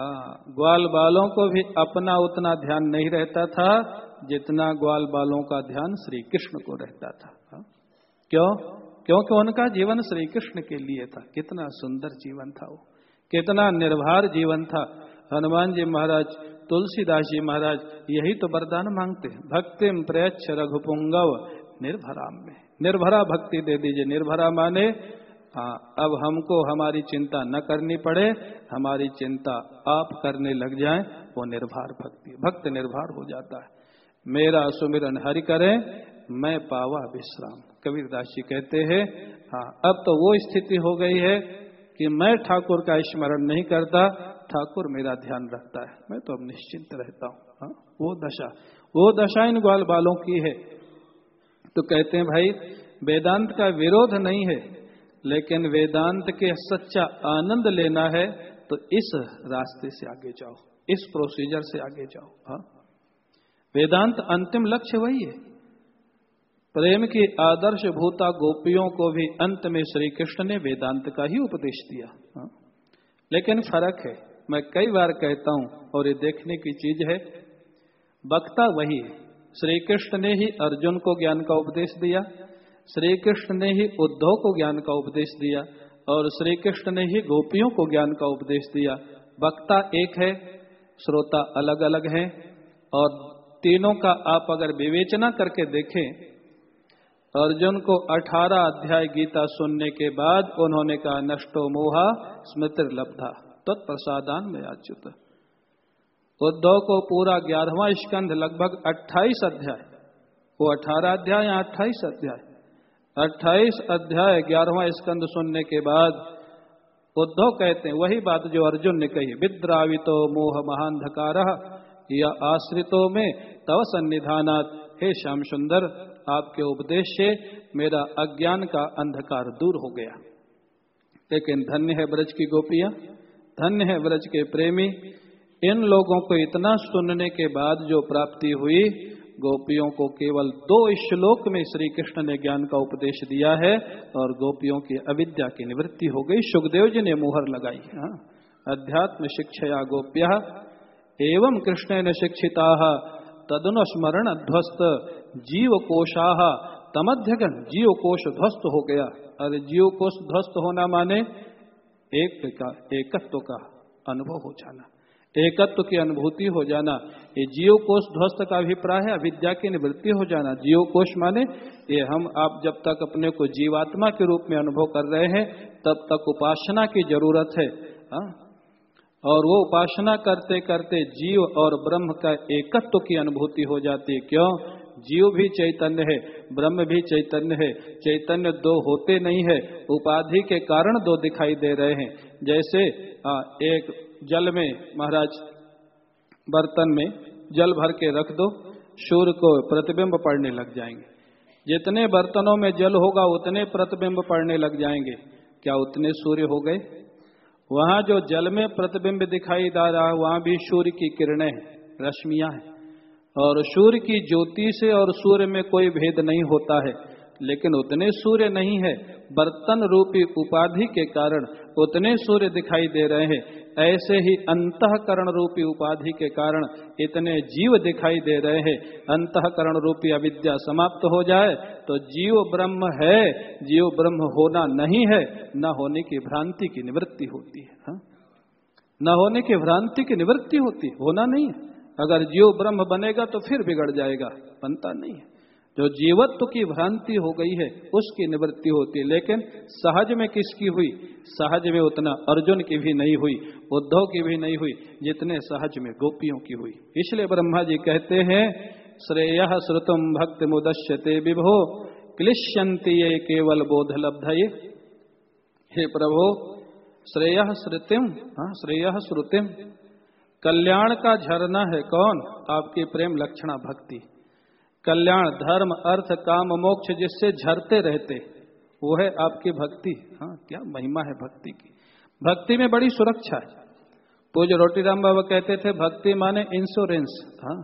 आ, ग्वाल बालों को भी अपना उतना ध्यान नहीं रहता था जितना ग्वाल बालों का ध्यान श्री कृष्ण को रहता था? क्यों? क्योंकि उनका जीवन श्री कृष्ण के लिए था। कितना सुंदर जीवन था वो। कितना निर्भर जीवन था। हनुमान जी महाराज तुलसीदास जी महाराज, यही तो वरदान मांगते हैं। भक्तिम प्रयच्छ रघुपुंगव निर्भराम में। निर्भरा भक्ति दे दीजिए, निर्भरा माने हाँ अब हमको हमारी चिंता न करनी पड़े, हमारी चिंता आप करने लग जाएँ, वो निर्भर भक्ति, भक्त निर्भर हो जाता है। मेरा सुमिरन हरि करे, मैं पावा विश्राम। कबीर दास जी कहते हैं हाँ अब तो वो स्थिति हो गई है कि मैं ठाकुर का स्मरण नहीं करता ठाकुर मेरा ध्यान रखता है मैं तो अब निश्चिंत रहता हूँ हाँ? वो दशा वो दशा इन ग्वाल बालों की है तो कहते हैं, भाई, वेदांत का विरोध नहीं है, लेकिन वेदांत के सच्चा आनंद लेना है तो इस रास्ते से आगे जाओ, इस प्रोसीजर से आगे जाओ हा? वेदांत अंतिम लक्ष्य वही है प्रेम की आदर्श भूता गोपियों को भी अंत में श्री कृष्ण ने वेदांत का ही उपदेश दिया हा? लेकिन फ़र्क है मैं कई बार कहता हूँ और ये देखने की चीज़ है, वक्ता वही है। श्री कृष्ण ने ही अर्जुन को ज्ञान का उपदेश दिया श्री कृष्ण ने ही उद्धव को ज्ञान का उपदेश दिया और श्री कृष्ण ने ही गोपियों को ज्ञान का उपदेश दिया। वक्ता एक है, श्रोता अलग अलग है और तीनों का आप अगर विवेचना करके देखें, अर्जुन को 18 अध्याय गीता सुनने के बाद उन्होंने कहा, नष्टो मोहा स्मृति लब्धा। तत्प्रसादान में अच्युत उद्धव को पूरा ग्यारहवा स्कंध लगभग 28 अध्याय, वो 18 अध्याय या 28 अध्याय। 28 अध्याय ग्यारहवा स्कंद सुनने के बाद उद्धव कहते हैं, वही बात जो अर्जुन ने कही, विद्रावितो मोह महांधकार, या आश्रितों में तव सन्निधानात। हे श्याम सुंदर, आपके उपदेश से मेरा अज्ञान का अंधकार दूर हो गया। लेकिन धन्य है ब्रज की गोपियाँ धन्य है व्रज के प्रेमी। इन लोगों को इतना सुनने के बाद जो प्राप्ति हुई, गोपियों को केवल दो श्लोक में श्री कृष्ण ने ज्ञान का उपदेश दिया है और गोपियों की अविद्या की निवृत्ति हो गई। सुखदेव जी ने मुहर लगाई। हाँ अध्यात्म शिक्षया गोप्य, एवं कृष्ण ने शिक्षिता, तदन स्मरण ध्वस्त जीव कोशा तमध्यगन जीव कोश ध्वस्त हो गया। अरे जीव कोश ध्वस्त होना माने एक का, एकत्व का अनुभव हो जाना। एकत्व की अनुभूति हो जाना, ये जीव कोष ध्वस्त का अभिप्राय है, अविद्या की निवृत्ति हो जाना। जीव कोष माने, ये हम आप जब तक अपने को जीवात्मा के रूप में अनुभव कर रहे हैं, तब तक उपासना की ज़रूरत है। हा? और वो उपासना करते करते जीव और ब्रह्म का एकत्व की अनुभूति हो जाती है। क्यों? जीव भी चैतन्य है, ब्रह्म भी चैतन्य है। चैतन्य दो होते नहीं है, उपाधि के कारण दो दिखाई दे रहे हैं। जैसे एक जल में, महाराज, बर्तन में जल भर के रख दो, सूर्य को प्रतिबिंब पड़ने लग जाएँगे। जितने बर्तनों में जल होगा, उतने प्रतिबिंब पड़ने लग जाएँगे। क्या उतने सूर्य हो गए? वहाँ जो जल में प्रतिबिंब दिखाई दे रहा है, वहाँ भी सूर्य की किरणें हैं रश्मियाँ हैं। और सूर्य की ज्योति से और सूर्य में कोई भेद नहीं होता है, लेकिन उतने सूर्य नहीं है, बर्तन रूपी उपाधि के कारण उतने सूर्य दिखाई दे रहे हैं। ऐसे ही अंतकरण रूपी उपाधि के कारण इतने जीव दिखाई दे रहे हैं। अंतकरण रूपी अविद्या समाप्त हो जाए तो जीव ब्रह्म है, जीव ब्रह्म होना नहीं है। न होने की भ्रांति की निवृत्ति होती है न होने की भ्रांति की निवृत्ति होती, होना नहीं है। अगर जीव ब्रह्म बनेगा तो फिर बिगड़ जाएगा। बनता नहीं है। जो जीवत्व की भ्रांति हो गई है, उसकी निवृत्ति होती है। लेकिन सहज में किसकी हुई? सहज में उतना अर्जुन की भी नहीं हुई उद्धव की भी नहीं हुई, जितने सहज में गोपियों की हुई। इसलिए ब्रह्मा जी कहते हैं, श्रेय श्रुतम भक्त मुदश्यते विभो क्लिश्यंती ये केवल बोध लब्ध ये। हे प्रभो, श्रेय श्रुतिम हाँ श्रेय श्रुतिम कल्याण का झरना है कौन? आपकी प्रेम लक्षणा भक्ति। कल्याण, धर्म, अर्थ, काम, मोक्ष जिससे झरते रहते, वो है आपकी भक्ति। हाँ क्या महिमा है भक्ति की। भक्ति में बड़ी सुरक्षा है। पूज रोटी राम बाबा कहते थे, भक्ति माने इंश्योरेंस हाँ।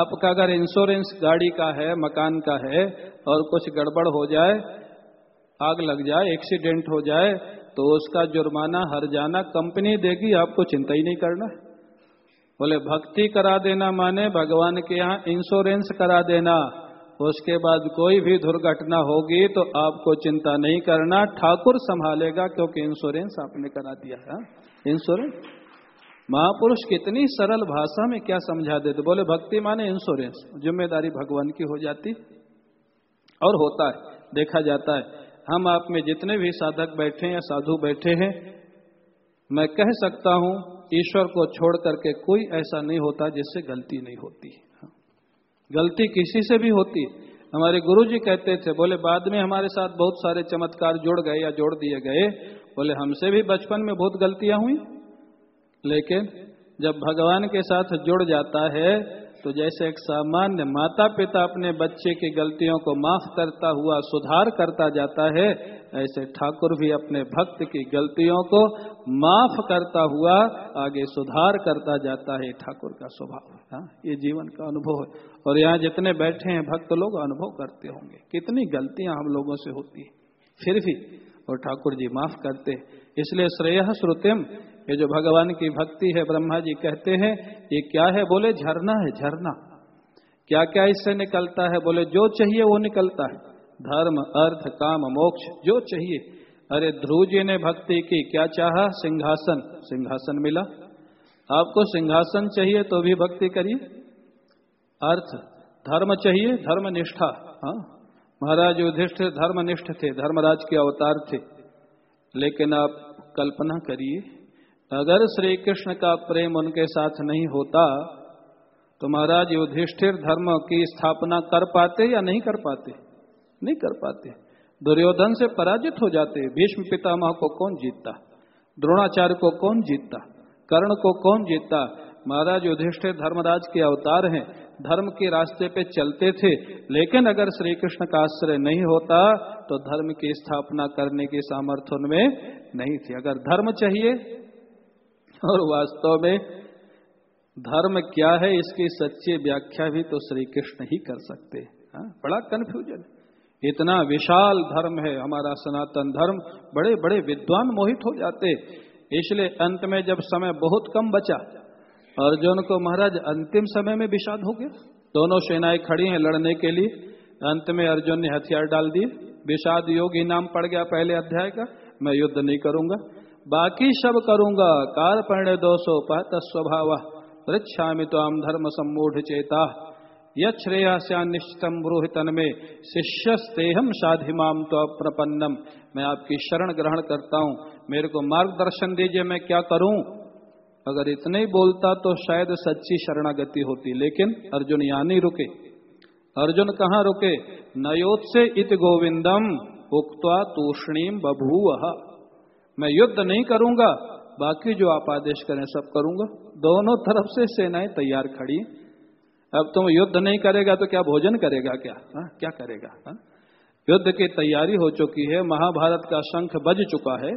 आपका अगर इंश्योरेंस गाड़ी का है, मकान का है, और कुछ गड़बड़ हो जाए, आग लग जाए एक्सीडेंट हो जाए तो उसका जुर्माना हर जाना कंपनी देगी, आपको चिंता ही नहीं करना। बोले, भक्ति करा देना माने, भगवान के यहाँ इंश्योरेंस करा देना। उसके बाद कोई भी दुर्घटना होगी तो आपको चिंता नहीं करना, ठाकुर संभालेगा क्योंकि इंश्योरेंस आपने करा दिया है। इंश्योरेंस महापुरुष कितनी सरल भाषा में क्या समझा देते। बोले, भक्ति माने इंश्योरेंस ज़िम्मेदारी भगवान की हो जाती और होता है, देखा जाता है। हम आप में जितने भी साधक बैठे या साधु बैठे हैं, मैं कह सकता हूँ, ईश्वर को छोड़ करके कोई ऐसा नहीं होता जिससे गलती नहीं होती। गलती किसी से भी होती। हमारे गुरु जी कहते थे, बोले, बाद में हमारे साथ बहुत सारे चमत्कार जुड़ गए या जोड़ दिए गए। बोले, हमसे भी बचपन में बहुत गलतियाँ हुई। लेकिन जब भगवान के साथ जुड़ जाता है तो जैसे एक सामान्य माता पिता अपने बच्चे की गलतियों को माफ़ करता हुआ, सुधार करता जाता है, ऐसे ठाकुर भी अपने भक्त की गलतियों को माफ़ करता हुआ आगे सुधार करता जाता है ठाकुर का स्वभाव हाँ। ये जीवन का अनुभव है। और यहाँ जितने बैठे हैं, भक्त लोग अनुभव करते होंगे। कितनी गलतियाँ हम लोगों से होती है। फिर भी, और ठाकुर जी माफ़ करते इसलिए श्रेय श्रुतिम ये जो भगवान की भक्ति है, ब्रह्मा जी कहते हैं, ये क्या है? बोले, झरना है, झरना। क्या क्या इससे निकलता है? बोले, जो चाहिए वो निकलता है। धर्म, अर्थ, काम, मोक्ष, जो चाहिए। अरे, ध्रुव जी ने भक्ति की, क्या चाहा? सिंहासन। सिंहासन मिला। आपको सिंहासन चाहिए तो भी भक्ति करिए। अर्थ, धर्म चाहिए धर्म निष्ठा हाँ? महाराज युधिष्ठिर धर्मनिष्ठ थे, धर्मराज के अवतार थे। लेकिन आप कल्पना करिए अगर श्री कृष्ण का प्रेम उनके साथ नहीं होता तो महाराज युधिष्ठिर धर्म की स्थापना कर पाते या नहीं कर पाते? नहीं कर पाते। दुर्योधन से पराजित हो जाते। भीष्म पितामह को कौन जीतता? द्रोणाचार्य को कौन जीतता? कर्ण को कौन जीतता? महाराज युधिष्ठिर धर्मराज के अवतार हैं। धर्म के रास्ते पे चलते थे। लेकिन अगर श्री कृष्ण का आश्रय नहीं होता तो धर्म की स्थापना करने के सामर्थ्य उनमें नहीं थी। अगर धर्म चाहिए और वास्तव में धर्म क्या है, इसकी सच्ची व्याख्या भी तो श्री कृष्ण ही कर सकते हैं। बड़ा कंफ्यूजन इतना विशाल धर्म है, हमारा सनातन धर्म बड़े बड़े विद्वान मोहित हो जाते इसलिए अंत में जब समय बहुत कम बचा, अर्जुन को महाराज अंतिम समय में विषाद हो गया। दोनों सेनाएँ खड़ी हैं लड़ने के लिए। अंत में अर्जुन ने हथियार डाल दिए। विषाद योगी नाम पड़ गया पहले अध्याय का। मैं युद्ध नहीं करूँगा। बाकी सब करूँगा। कार पर्ण दोषो पहत स्वभाव। पृछामि ताम धर्म सम्मूढ़ चेता। यश्रेयास्यानिश्चितम ब्रूहितन में शिष्यस्तेहम साधिमाम तो प्रपन्नम मैं आपकी शरण ग्रहण करता हूँ। मेरे को मार्गदर्शन दीजिए, मैं क्या करूँ? अगर इतने ही बोलता तो शायद सच्ची शरणागति होती। लेकिन अर्जुन यहाँ नहीं रुके। अर्जुन कहाँ रुके? नयोत से इत गोविंदम। उक्ता तूषणीम बभूव। मैं युद्ध नहीं करूँगा, बाकी जो आप आदेश करें सब करूँगा। दोनों तरफ़ से सेनाएँ तैयार खड़ी अब तुम युद्ध नहीं करेगा तो क्या भोजन करेगा क्या? हा? क्या करेगा? हा? युद्ध की तैयारी हो चुकी है, महाभारत का शंख बज चुका है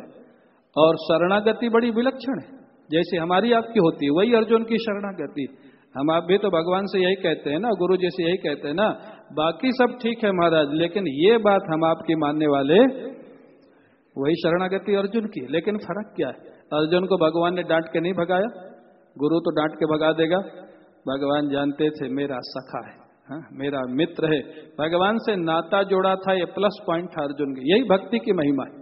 और शरणागति बड़ी विलक्षण है। जैसे हमारी आपकी होती है, वही अर्जुन की शरणागति। हम आप भी तो भगवान से यही कहते हैं ना, गुरु जी से यही कहते हैं ना, बाकी सब ठीक है महाराज, लेकिन ये बात हम आपकी मानने वाले वही शरणागति अर्जुन की। लेकिन फ़र्क क्या है? अर्जुन को भगवान ने डांट के नहीं भगाया। गुरु तो डांट के भगा देगा। भगवान जानते थे मेरा सखा है, हा? मेरा मित्र है। भगवान से नाता जोड़ा था, ये प्लस पॉइंट था अर्जुन की। यही भक्ति की महिमा है।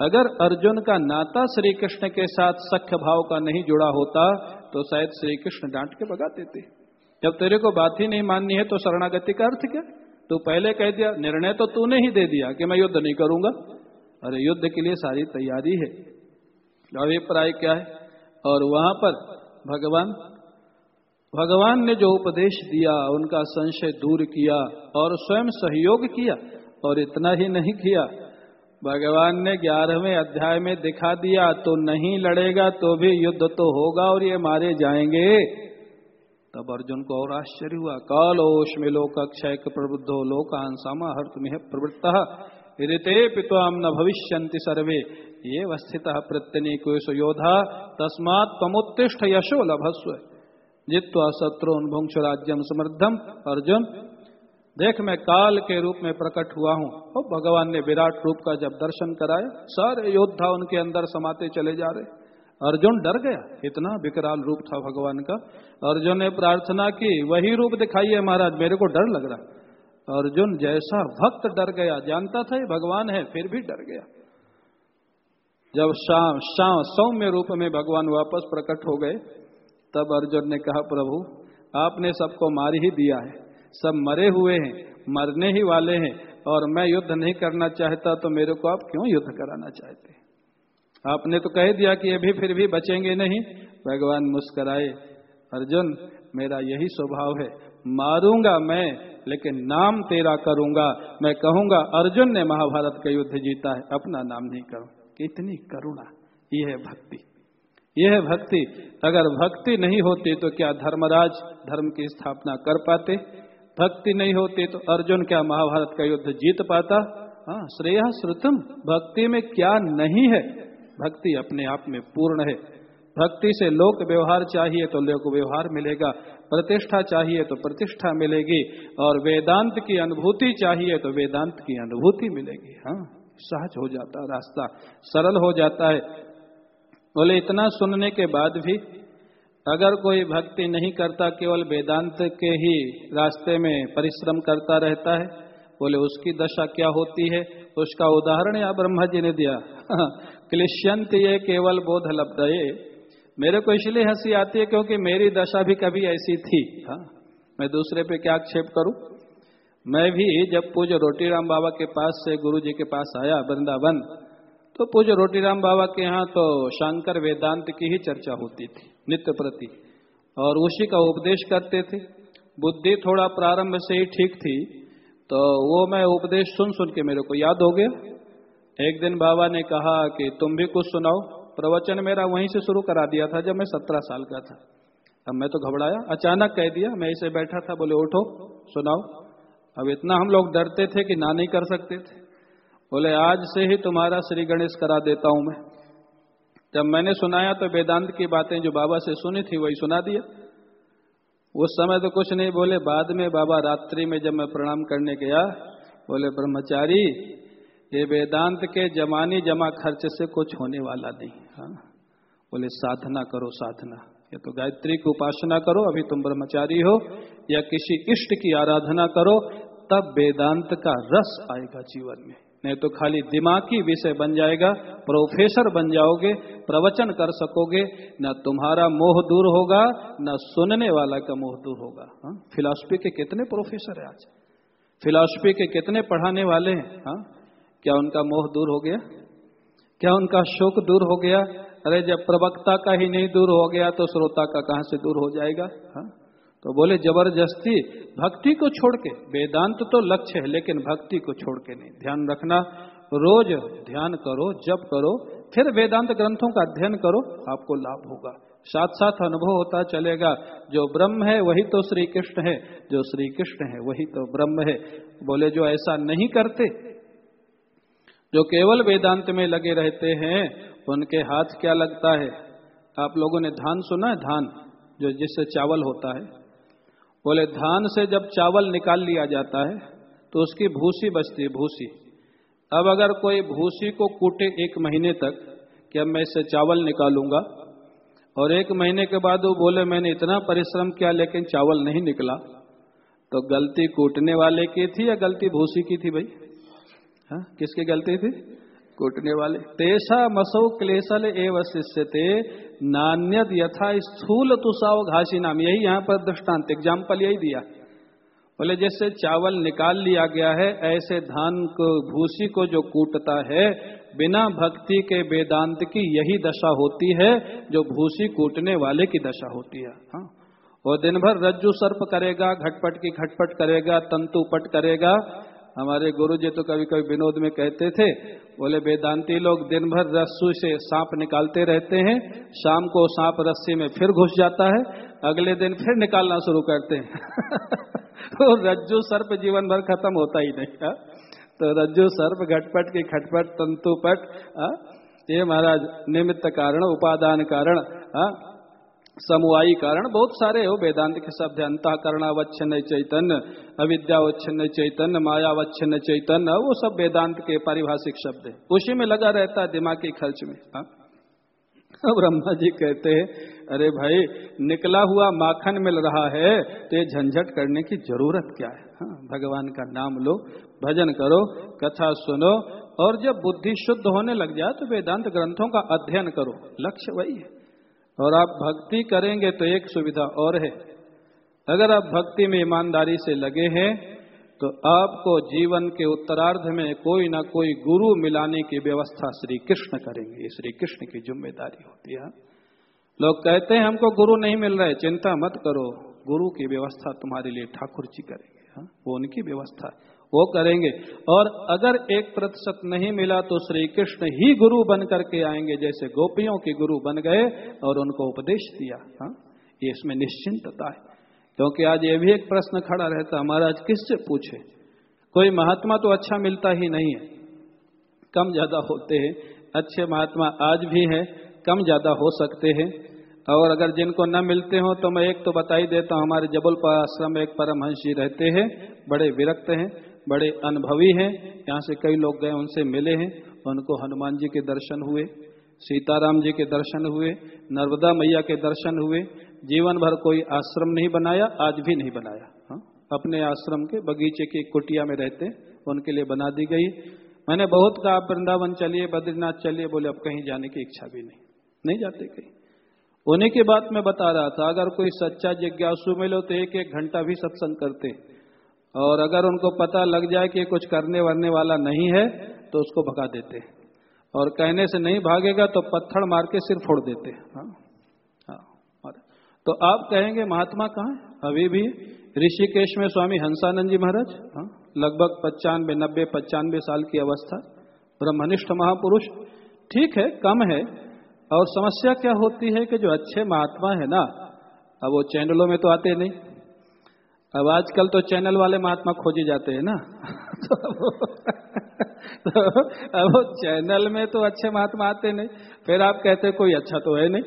अगर अर्जुन का नाता श्री कृष्ण के साथ सख्य भाव का नहीं जुड़ा होता तो शायद श्री कृष्ण डांट के भगा देते। जब तेरे को बात ही नहीं माननी है तो शरणागति का अर्थ क्या? तू पहले कह दिया, निर्णय तो तूने ही दे दिया कि मैं युद्ध नहीं करूँगा। अरे युद्ध के लिए सारी तैयारी है। अभिप्राय क्या है? और वहाँ पर भगवान भगवान ने जो उपदेश दिया, उनका संशय दूर किया और स्वयं सहयोग किया और इतना ही नहीं किया। भगवान ने ग्यारहवें अध्याय में दिखा दिया तो नहीं लड़ेगा तो भी युद्ध तो होगा और ये मारे जाएँगे। तब अर्जुन को और आश्चर्य हुआ कालोश में लोक अक्षय प्रबुद्धो लोकान समाहर्त में प्रवृत्त। ऋते पिताम न भविष्यंति सर्वे। ये वस्थित प्रत्यनीको योधा, तस्मात् यशो लभस्व। जित्वा शत्रु भुंक्ष राज्यम समृद्धम अर्जुन, देख मैं काल के रूप में प्रकट हुआ हूँ। और भगवान ने विराट रूप का जब दर्शन कराया, सारे योद्धा उनके अंदर समाते चले जा रहे। अर्जुन डर गया। इतना विकराल रूप था भगवान का। अर्जुन ने प्रार्थना की, वही रूप दिखाई है महाराज, मेरे को डर लग रहा अर्जुन जैसा भक्त डर गया, जानता था ये भगवान है, फिर भी डर गया। जब शाम शाम सौम्य रूप में भगवान वापस प्रकट हो गए, तब अर्जुन ने कहा, प्रभु, आपने सबको मार ही दिया है। सब मरे हुए हैं, मरने ही वाले हैं, और मैं युद्ध नहीं करना चाहता तो मेरे को आप क्यों युद्ध कराना चाहते आपने तो कह दिया कि अभी फिर भी बचेंगे नहीं। भगवान मुस्कराए, अर्जुन, मेरा यही स्वभाव है मारूँगा मैं, लेकिन नाम तेरा करूँगा। मैं कहूँगा, अर्जुन ने महाभारत का युद्ध जीता है, अपना नाम नहीं करूँ। कितनी करुणा, यह है भक्ति। यह है भक्ति, अगर भक्ति नहीं होती तो क्या धर्मराज धर्म की स्थापना कर पाते? भक्ति नहीं होती तो अर्जुन क्या महाभारत का युद्ध जीत पाता? हाँ श्रेया श्रुतम भक्ति में क्या नहीं है? भक्ति अपने आप में पूर्ण है। भक्ति से लोक व्यवहार चाहिए तो लोक व्यवहार मिलेगा। प्रतिष्ठा चाहिए तो प्रतिष्ठा मिलेगी। और वेदांत की अनुभूति चाहिए तो वेदांत की अनुभूति मिलेगी। हाँ सहज हो जाता है रास्ता, सरल हो जाता है। बोले, इतना सुनने के बाद भी अगर कोई भक्ति नहीं करता, केवल वेदांत के ही रास्ते में परिश्रम करता रहता है, बोले, उसकी दशा क्या होती है? उसका उदाहरण या ब्रह्मा जी ने दिया। [laughs] क्लिश्यंत ये केवल बोध लब्ध मेरे को इसलिए हँसी आती है क्योंकि मेरी दशा भी कभी ऐसी थी। हाँ मैं दूसरे पे क्या आक्षेप करूँ? मैं भी जब पूज्य रोटीराम बाबा के पास से गुरु जी के पास आया वृंदावन तो पूज्य रोटीराम बाबा के यहाँ तो शंकर वेदांत की ही चर्चा होती थी, नित्य प्रति। और उसी का उपदेश करते थे। बुद्धि थोड़ा प्रारंभ से ही ठीक थी तो वो मैं उपदेश सुन सुन के मेरे को याद हो गया। एक दिन बाबा ने कहा कि तुम भी कुछ सुनाओ। प्रवचन मेरा वहीं से शुरू करा दिया था जब मैं सत्रह साल का था। अब मैं तो घबराया, अचानक कह दिया, मैं इसे बैठा था, बोले, उठो, सुनाओ। अब इतना हम लोग डरते थे कि ना नहीं कर सकते थे। बोले, आज से ही तुम्हारा श्री गणेश करा देता हूँ मैं। जब मैंने सुनाया तो वेदांत की बातें जो बाबा से सुनी थी वही सुना दिया। उस समय तो कुछ नहीं बोले, बाद में बाबा रात्रि में जब मैं प्रणाम करने गया, बोले, ब्रह्मचारी ये वेदांत के जमानी जमा खर्च से कुछ होने वाला नहीं हाँ। बोले, साधना करो, साधना। या तो गायत्री की उपासना करो, अभी तुम ब्रह्मचारी हो, या किसी इष्ट की आराधना करो, तब वेदांत का रस आएगा जीवन में। नहीं तो खाली दिमागी विषय बन जाएगा प्रोफेसर बन जाओगे, प्रवचन कर सकोगे, न तुम्हारा मोह दूर होगा, न सुनने वाला का मोह दूर होगा हाँ। फिलॉसफी के कितने प्रोफेसर है आज? फिलॉसफी के कितने पढ़ाने वाले हैं हाँ। क्या उनका मोह दूर हो गया? क्या उनका शोक दूर हो गया? अरे जब प्रवक्ता का ही नहीं दूर हो गया तो श्रोता का कहाँ से दूर हो जाएगा? हा? तो बोले, ज़बरदस्ती, भक्ति को छोड़ के। वेदांत तो लक्ष्य है, लेकिन भक्ति को छोड़ के नहीं। ध्यान रखना, रोज ध्यान करो, जप करो, फिर वेदांत ग्रंथों का अध्ययन करो, आपको लाभ होगा। साथ साथ अनुभव होता चलेगा, जो ब्रह्म है, वही तो श्री कृष्ण है, जो श्री कृष्ण है, वही तो ब्रह्म है। बोले, जो ऐसा नहीं करते जो केवल वेदांत में लगे रहते हैं, उनके हाथ क्या लगता है? आप लोगों ने धान सुना है? धान, जो जिससे चावल होता है। बोले, धान से जब चावल निकाल लिया जाता है तो उसकी भूसी बचती है, भूसी। अब अगर कोई भूसी को कूटे एक महीने तक, कि अब मैं इससे चावल निकालूँगा? और एक महीने के बाद वो बोले, मैंने इतना परिश्रम किया, लेकिन चावल नहीं निकला। तो गलती कूटने वाले की थी या गलती भूसी की थी भाई? हा? किसकी गलती थी कूटने वाले। तेसा मसौ क्लेशल एव शिष्यते नान्यद यथा स्थूल तुषाव घासी नाम। यही यहाँ पर दृष्टांत एग्ज़ाम्पल यही दिया। बोले जैसे चावल निकाल लिया गया है ऐसे धान को भूसी को जो कूटता है बिना भक्ति के वेदांत की यही दशा होती है जो भूसी कूटने वाले की दशा होती है। हाँ। वो दिन भर रज्जु सर्प करेगा घटपट की घटपट करेगा तंतु पट करेगा हमारे गुरु जी तो कभी कभी विनोद में कहते थे, बोले, वेदांती लोग दिन भर रस्सू से सांप निकालते रहते हैं, शाम को सांप रस्सी में फिर घुस जाता है, अगले दिन फिर निकालना शुरू करते हैं [laughs] तो रज्जु सर्प जीवन भर खत्म होता ही नहीं, हा? तो रज्जु सर्प घटपट की खटपट तंतुपट ये महाराज निमित्त कारण, उपादान कारण, हा? समुवाई कारण बहुत सारे हो वेदांत के शब्द अंतकरणावच्छिन्न चैतन्य अविद्यावच्छिन्न चैतन्य मायावच्छिन्न चैतन्य वो सब वेदांत के पारिभाषिक शब्द है। उसी में लगा रहता है दिमाग के खर्च में हाँ? ब्रह्मा जी कहते हैं अरे भाई निकला हुआ माखन मिल रहा है तो ये झंझट करने की ज़रूरत क्या है? हाँ, भगवान का नाम लो भजन करो कथा सुनो और जब बुद्धि शुद्ध होने लग जाए तो वेदांत ग्रंथों का अध्ययन करो। लक्ष्य वही है। और आप भक्ति करेंगे तो एक सुविधा और है। अगर आप भक्ति में ईमानदारी से लगे हैं तो आपको जीवन के उत्तरार्ध में कोई ना कोई गुरु मिलाने की व्यवस्था श्री कृष्ण करेंगे। श्री कृष्ण की ज़िम्मेदारी होती है। लोग कहते हैं, हमको गुरु नहीं मिल रहे चिंता मत करो। गुरु की व्यवस्था तुम्हारे लिए ठाकुर जी करेंगे, हा? वो उनकी व्यवस्था वो करेंगे। और अगर एक प्रतिशत नहीं मिला तो श्री कृष्ण ही गुरु बन करके आएँगे, जैसे गोपियों के गुरु बन गए और उनको उपदेश दिया, हा? ये इसमें निश्चिंतता है। क्योंकि आज ये भी एक प्रश्न खड़ा रहता महाराज किससे पूछे? कोई महात्मा तो अच्छा मिलता ही नहीं है। कम ज़्यादा होते हैं। अच्छे महात्मा आज भी हैं, कम ज़्यादा हो सकते हैं। और अगर जिनको न मिलते हो तो मैं एक तो बता ही देता हूँ, हमारे जबलपुर आश्रम एक परमहंस जी रहते हैं, बड़े विरक्त हैं। बड़े अनुभवी हैं। यहाँ से कई लोग गए, उनसे मिले हैं। उनको हनुमान जी के दर्शन हुए, सीताराम जी के दर्शन हुए, नर्मदा मैया के दर्शन हुए। जीवन भर कोई आश्रम नहीं बनाया, आज भी नहीं बनाया। हा? अपने आश्रम के बगीचे की कुटिया में रहते, उनके लिए बना दी गई। मैंने बहुत कहा, वृंदावन चलिए, बद्रीनाथ चलिए, बोले, अब कहीं जाने की इच्छा भी नहीं। नहीं जाते कहीं। उन्हीं की बात मैं बता रहा था, अगर कोई सच्चा जिज्ञासु मिलो तो एक एक घंटा भी सत्संग करते। और अगर उनको पता लग जाए कि कुछ करने वरने वाला नहीं है तो उसको भगा देते और कहने से नहीं भागेगा तो पत्थर मार के सिर फोड़ देते हाँ। हाँ तो आप कहेंगे, महात्मा कहाँ है? अभी भी ऋषिकेश में स्वामी हंसानंद जी महाराज हाँ लगभग पचानवे, नब्बे, पचानवे साल की अवस्था, ब्रह्मनिष्ठ महापुरुष। ठीक है, कम है। और समस्या क्या होती है कि जो अच्छे महात्मा है ना, अब वो चैनलों में तो आते नहीं। अब आजकल तो चैनल वाले महात्मा खोजे जाते हैं ना। [laughs] तो अब वो चैनल में तो अच्छे महात्मा आते नहीं। फिर आप कहते कोई अच्छा तो है नहीं।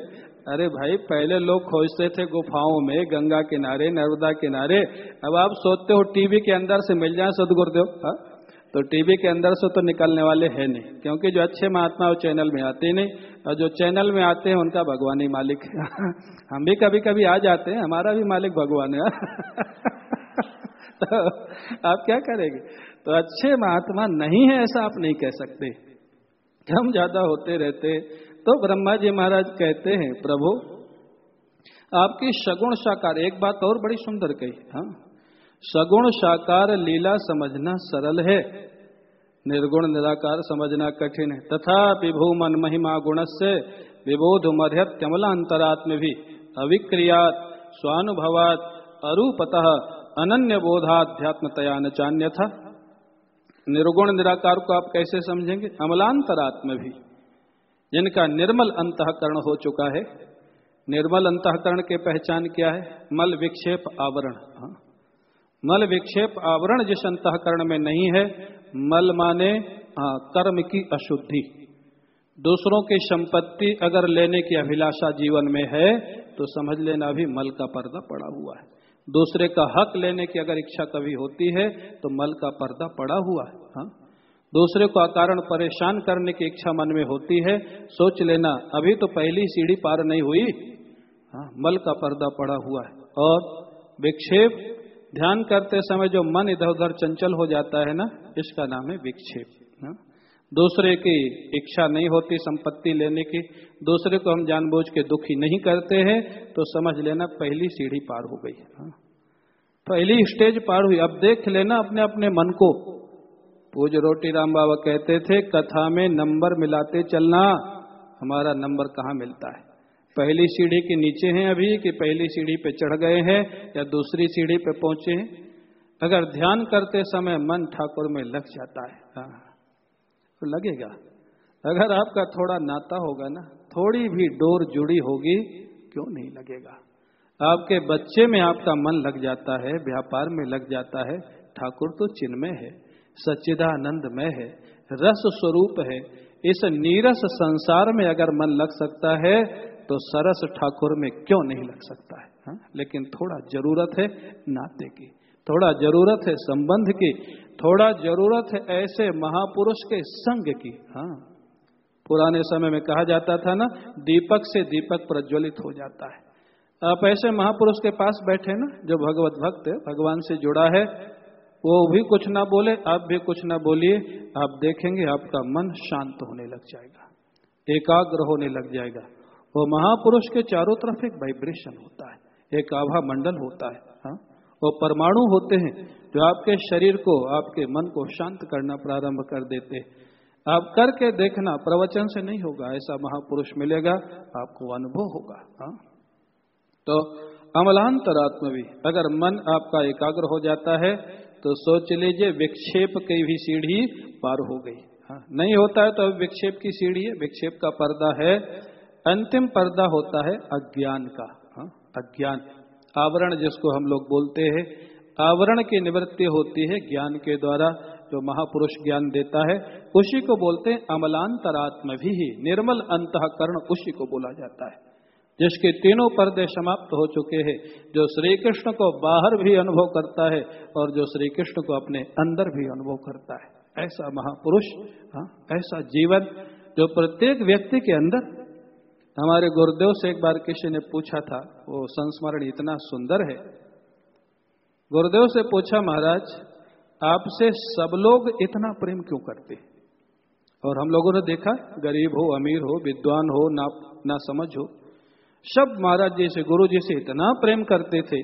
अरे भाई, पहले लोग खोजते थे गुफाओं में, गंगा किनारे, नर्मदा किनारे। अब आप सोचते हो, टीवी के अंदर से मिल जाए सदगुरुदेव, हा? तो टीवी के अंदर से तो निकलने वाले है नहीं, क्योंकि जो अच्छे महात्मा वो चैनल में आते नहीं। और जो चैनल में आते हैं, उनका भगवान ही मालिक है। [laughs] हम भी कभी कभी आ जाते हैं, हमारा भी मालिक भगवान है। [laughs] तो आप क्या करेंगे? तो अच्छे महात्मा नहीं है ऐसा आप नहीं कह सकते। हम ज़्यादा होते रहते तो ब्रह्मा जी महाराज कहते हैं, प्रभु, आपकी सगुण साकार एक बात और बड़ी सुंदर कही हाँ। सगुण साकार लीला समझना सरल है। निर्गुण निराकार, समझना कठिन है। तथा विभू मन महिमा गुण से विबोध मध्यत्यमला अंतरात्म भी। अविक्रियात, स्वानुभवात, अरूपतः अनन्य बोधाध्यात्मतया न चान्य था निर्गुण निराकार को आप कैसे समझेंगे? अमलांतरात्म भी। जिनका निर्मल अंतकरण हो चुका है, निर्मल अंतकरण के पहचान क्या है? मल विक्षेप आवरण। हाँ? मल विक्षेप आवरण जिस अंतकरण में नहीं है मल माने हाँ, कर्म की अशुद्धि दूसरों की संपत्ति अगर लेने की अभिलाषा जीवन में है तो समझ लेना भी मल का पर्दा पड़ा हुआ है दूसरे का हक लेने की अगर इच्छा कभी होती है तो मल का पर्दा पड़ा हुआ है हा? दूसरे को अकारण परेशान करने की इच्छा मन में होती है सोच लेना अभी तो पहली सीढ़ी पार नहीं हुई हा? मल का पर्दा पड़ा हुआ है और विक्षेप ध्यान करते समय जो मन इधर उधर चंचल हो जाता है ना, इसका नाम है विक्षेप? दूसरे की इच्छा नहीं होती संपत्ति लेने की, दूसरे को हम जानबूझ के दुखी नहीं करते हैं तो समझ लेना पहली सीढ़ी पार हो गई हाँ। पहली स्टेज पार हुई अब देख लेना अपने अपने मन को पूज रोटी राम बाबा कहते थे, कथा में नंबर मिलाते चलना, हमारा नंबर कहाँ मिलता है पहली सीढ़ी के नीचे हैं अभी कि पहली सीढ़ी पे चढ़ गए हैं या दूसरी सीढ़ी पे पहुँचे हैं। अगर ध्यान करते समय मन ठाकुर में लग जाता है हाँ। तो लगेगा। अगर आपका थोड़ा नाता होगा ना, थोड़ी भी डोर जुड़ी होगी, क्यों नहीं लगेगा? आपके बच्चे में आपका मन लग जाता है, व्यापार में लग जाता है, ठाकुर तो चिन्मय है सच्चिदानंद में है, रस स्वरूप है। इस नीरस संसार में अगर मन लग सकता है तो सरस ठाकुर में क्यों नहीं लग सकता है, हा? लेकिन थोड़ा ज़रूरत है नाते की, थोड़ा ज़रूरत है संबंध की, थोड़ा ज़रूरत है ऐसे महापुरुष के संग की हाँ? पुराने समय में कहा जाता था ना, दीपक से दीपक प्रज्वलित हो जाता है। आप ऐसे महापुरुष के पास बैठे ना, जो भगवत भक्त भगवान से जुड़ा है, वो भी कुछ ना बोले, आप भी कुछ ना बोलिए, आप देखेंगे आपका मन शांत होने लग जाएगा, एकाग्र होने लग जाएगा। वो महापुरुष के चारों तरफ़ एक वाइब्रेशन होता है, एक आभा मंडल होता है हाँ? वो परमाणु होते हैं जो आपके शरीर को, आपके मन को शांत करना प्रारंभ कर देते आप करके देखना प्रवचन से नहीं होगा, ऐसा महापुरुष मिलेगा, आपको अनुभव होगा हाँ? तो अमलांतरात्म भी अगर मन आपका एकाग्र हो जाता है तो सोच लीजिए विक्षेप की भी सीढ़ी पार हो गई हाँ? नहीं होता है तो विक्षेप की सीढ़ी है, विक्षेप का पर्दा है अंतिम पर्दा होता है अज्ञान का हाँ अज्ञान। आवरण जिसको हम लोग बोलते हैं, आवरण की निवृत्ति होती है ज्ञान के द्वारा, जो महापुरुष ज्ञान देता है, उसी को बोलते हैं अमलांतरात्म भी ही, निर्मल अंतकरण उसी को बोला जाता है। जिसके तीनों पर्दे समाप्त हो चुके हैं, जो श्री कृष्ण को बाहर भी अनुभव करता है, और जो श्री कृष्ण को अपने अंदर भी अनुभव करता है। ऐसा महापुरुष हाँ ऐसा जीवन, जो प्रत्येक व्यक्ति के अंदर हमारे गुरुदेव से एक बार किसी ने पूछा था, वो संस्मरण इतना सुंदर है। गुरुदेव से पूछा, महाराज, आपसे सब लोग इतना प्रेम क्यों करते और हम लोगों ने देखा, गरीब हो, अमीर हो, विद्वान हो, ना ना समझ हो, सब महाराज जी से गुरु जी से इतना प्रेम करते थे।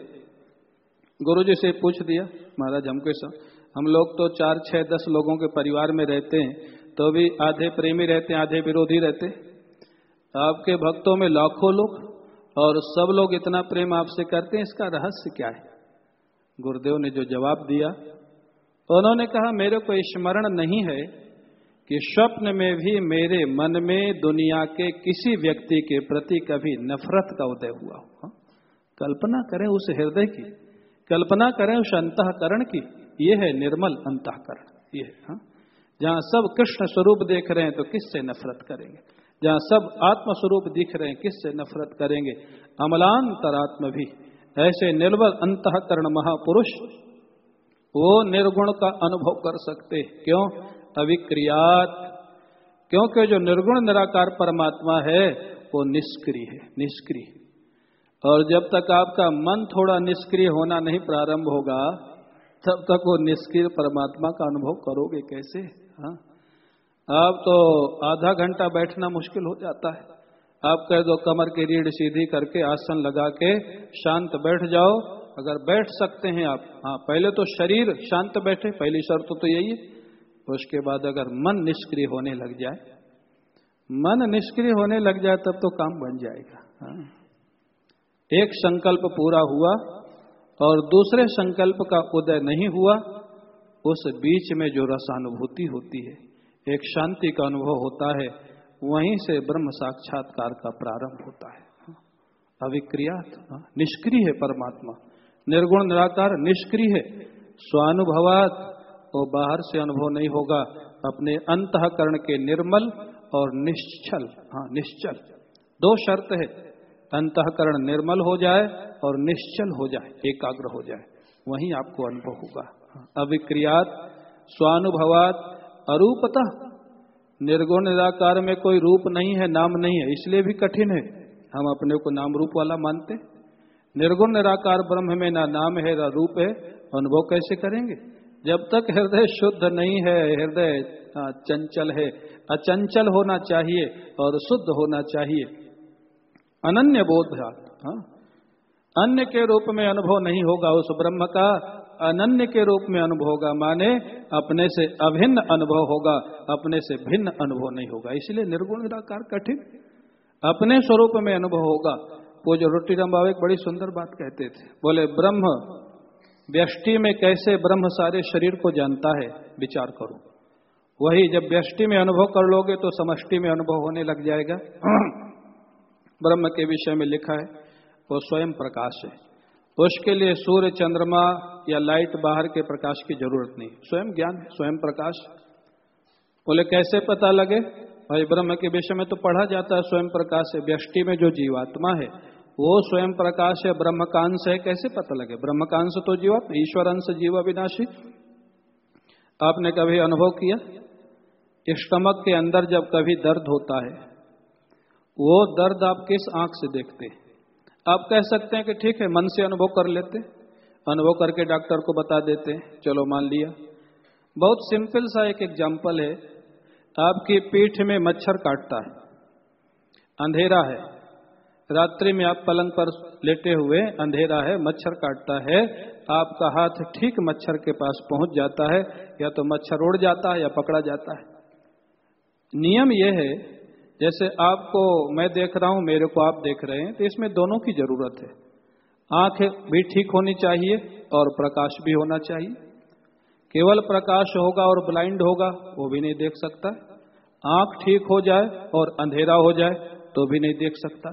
गुरु जी से पूछ दिया, महाराज हमको हम लोग तो चार, छह, दस लोगों के परिवार में रहते हैं तो भी आधे प्रेमी रहते हैं, आधे विरोधी रहते आपके भक्तों में लाखों लोग और सब लोग इतना प्रेम आपसे करते हैं, इसका रहस्य क्या है गुरुदेव ने जो जवाब दिया, उन्होंने कहा, मेरे को स्मरण नहीं है कि स्वप्न में भी मेरे मन में दुनिया के किसी व्यक्ति के प्रति कभी नफरत का उदय हुआ हो हाँ? कल्पना करें उस हृदय की, कल्पना करें उस अंतकरण की, ये है निर्मल अंतकरण, ये हाँ? जहाँ सब कृष्ण स्वरूप देख रहे हैं तो किससे नफरत करेंगे जहाँ सब आत्म स्वरूप दिख रहे हैं, किससे नफरत करेंगे? अमलांतरात्म भी। ऐसे निर्बल अंतकरण महापुरुष, वो निर्गुण का अनुभव कर सकते क्यों? अविक्रियात। क्योंकि जो निर्गुण निराकार परमात्मा है, वो निष्क्रिय है, निष्क्रिय। और जब तक आपका मन थोड़ा निष्क्रिय होना नहीं प्रारंभ होगा, तब तक वो निष्क्रिय परमात्मा का अनुभव करोगे कैसे? हाँ? आप तो आधा घंटा बैठना मुश्किल हो जाता है। आप कह दो, कमर की रीढ़ सीधी करके आसन लगा के शांत बैठ जाओ। अगर बैठ सकते हैं आप हाँ पहले तो शरीर शांत बैठे, पहली शर्त तो यही है। उसके बाद अगर मन निष्क्रिय होने लग जाए, मन निष्क्रिय होने लग जाए, तब तो काम बन जाएगा। हाँ। एक संकल्प पूरा हुआ और दूसरे संकल्प का उदय नहीं हुआ, उस बीच में जो रसानुभूति होती है एक शांति का अनुभव होता है, वहीं से ब्रह्म साक्षात्कार का प्रारंभ होता है। अविक्रियात निष्क्रिय है परमात्मा। निर्गुण, निराकार, निष्क्रिय है। स्वानुभवात वो बाहर से अनुभव नहीं होगा। अपने अंतकरण के निर्मल और निश्चल हाँ निश्चल। दो शर्त है। अंतकरण निर्मल हो जाए और निश्चल हो जाए, एकाग्र हो जाए। वहीं आपको अनुभव होगा। अविक्रियात स्वानुभवात अरूपतः। निर्गुण निराकार में कोई रूप नहीं है, नाम नहीं है, इसलिए भी कठिन है। हम अपने को नाम रूप वाला मानते निर्गुण निराकार ब्रह्म में ना नाम है, ना रूप है, अनुभव कैसे करेंगे? जब तक हृदय शुद्ध नहीं है, हृदय चंचल है, अचंचल होना चाहिए और शुद्ध होना चाहिए। अनन्य बोध हाँ। अन्य के रूप में अनुभव नहीं होगा उस ब्रह्म का अनन्य के रूप में अनुभव होगा। माने अपने से अभिन्न अनुभव होगा, अपने से भिन्न अनुभव नहीं होगा। इसलिए निर्गुण निराकार कठिन। अपने स्वरूप में अनुभव होगा। वो जो रोटी रंबाव एक बड़ी सुंदर बात कहते थे। बोले, ब्रह्म, व्यष्टि में कैसे ब्रह्म सारे शरीर को जानता है? विचार करो। वही जब व्यष्टि में अनुभव कर लोगे तो समष्टि में अनुभव होने लग जाएगा। [clears throat] ब्रह्म के विषय में लिखा है, वो स्वयं प्रकाश है। उसके लिए सूर्य, चंद्रमा या लाइट बाहर के प्रकाश की ज़रूरत नहीं। स्वयं ज्ञान, स्वयं प्रकाश। बोले, कैसे पता लगे? भाई, ब्रह्म के विषय में तो पढ़ा जाता है, स्वयं प्रकाश है। व्यष्टि में जो जीवात्मा है, वो स्वयं प्रकाश है ब्रह्म कांश है, कैसे पता लगे? ब्रह्म कांश तो जीवात्मा ईश्वर अंश जीवा विनाशी आपने कभी अनुभव किया? स्टमक के अंदर जब कभी दर्द होता है, वो दर्द आप किस आँख से देखते आप कह सकते हैं कि ठीक है, मन से अनुभव कर लेते अनुभव करके डॉक्टर को बता देते चलो मान लिया। बहुत सिंपल सा एक एग्ज़ाम्पल है, आपकी पीठ में मच्छर काटता है, अंधेरा है, रात्रि में आप पलंग पर लेटे हुए अंधेरा है, मच्छर काटता है, आपका हाथ ठीक मच्छर के पास पहुँच जाता है, या तो मच्छर उड़ जाता है या पकड़ा जाता है। नियम यह है जैसे आपको मैं देख रहा हूँ, मेरे को आप देख रहे हैं तो इसमें दोनों की ज़रूरत है। आँख भी ठीक होनी चाहिए और प्रकाश भी होना चाहिए। केवल प्रकाश होगा और ब्लाइंड होगा, वो भी नहीं देख सकता। आँख ठीक हो जाए और अंधेरा हो जाए तो भी नहीं देख सकता।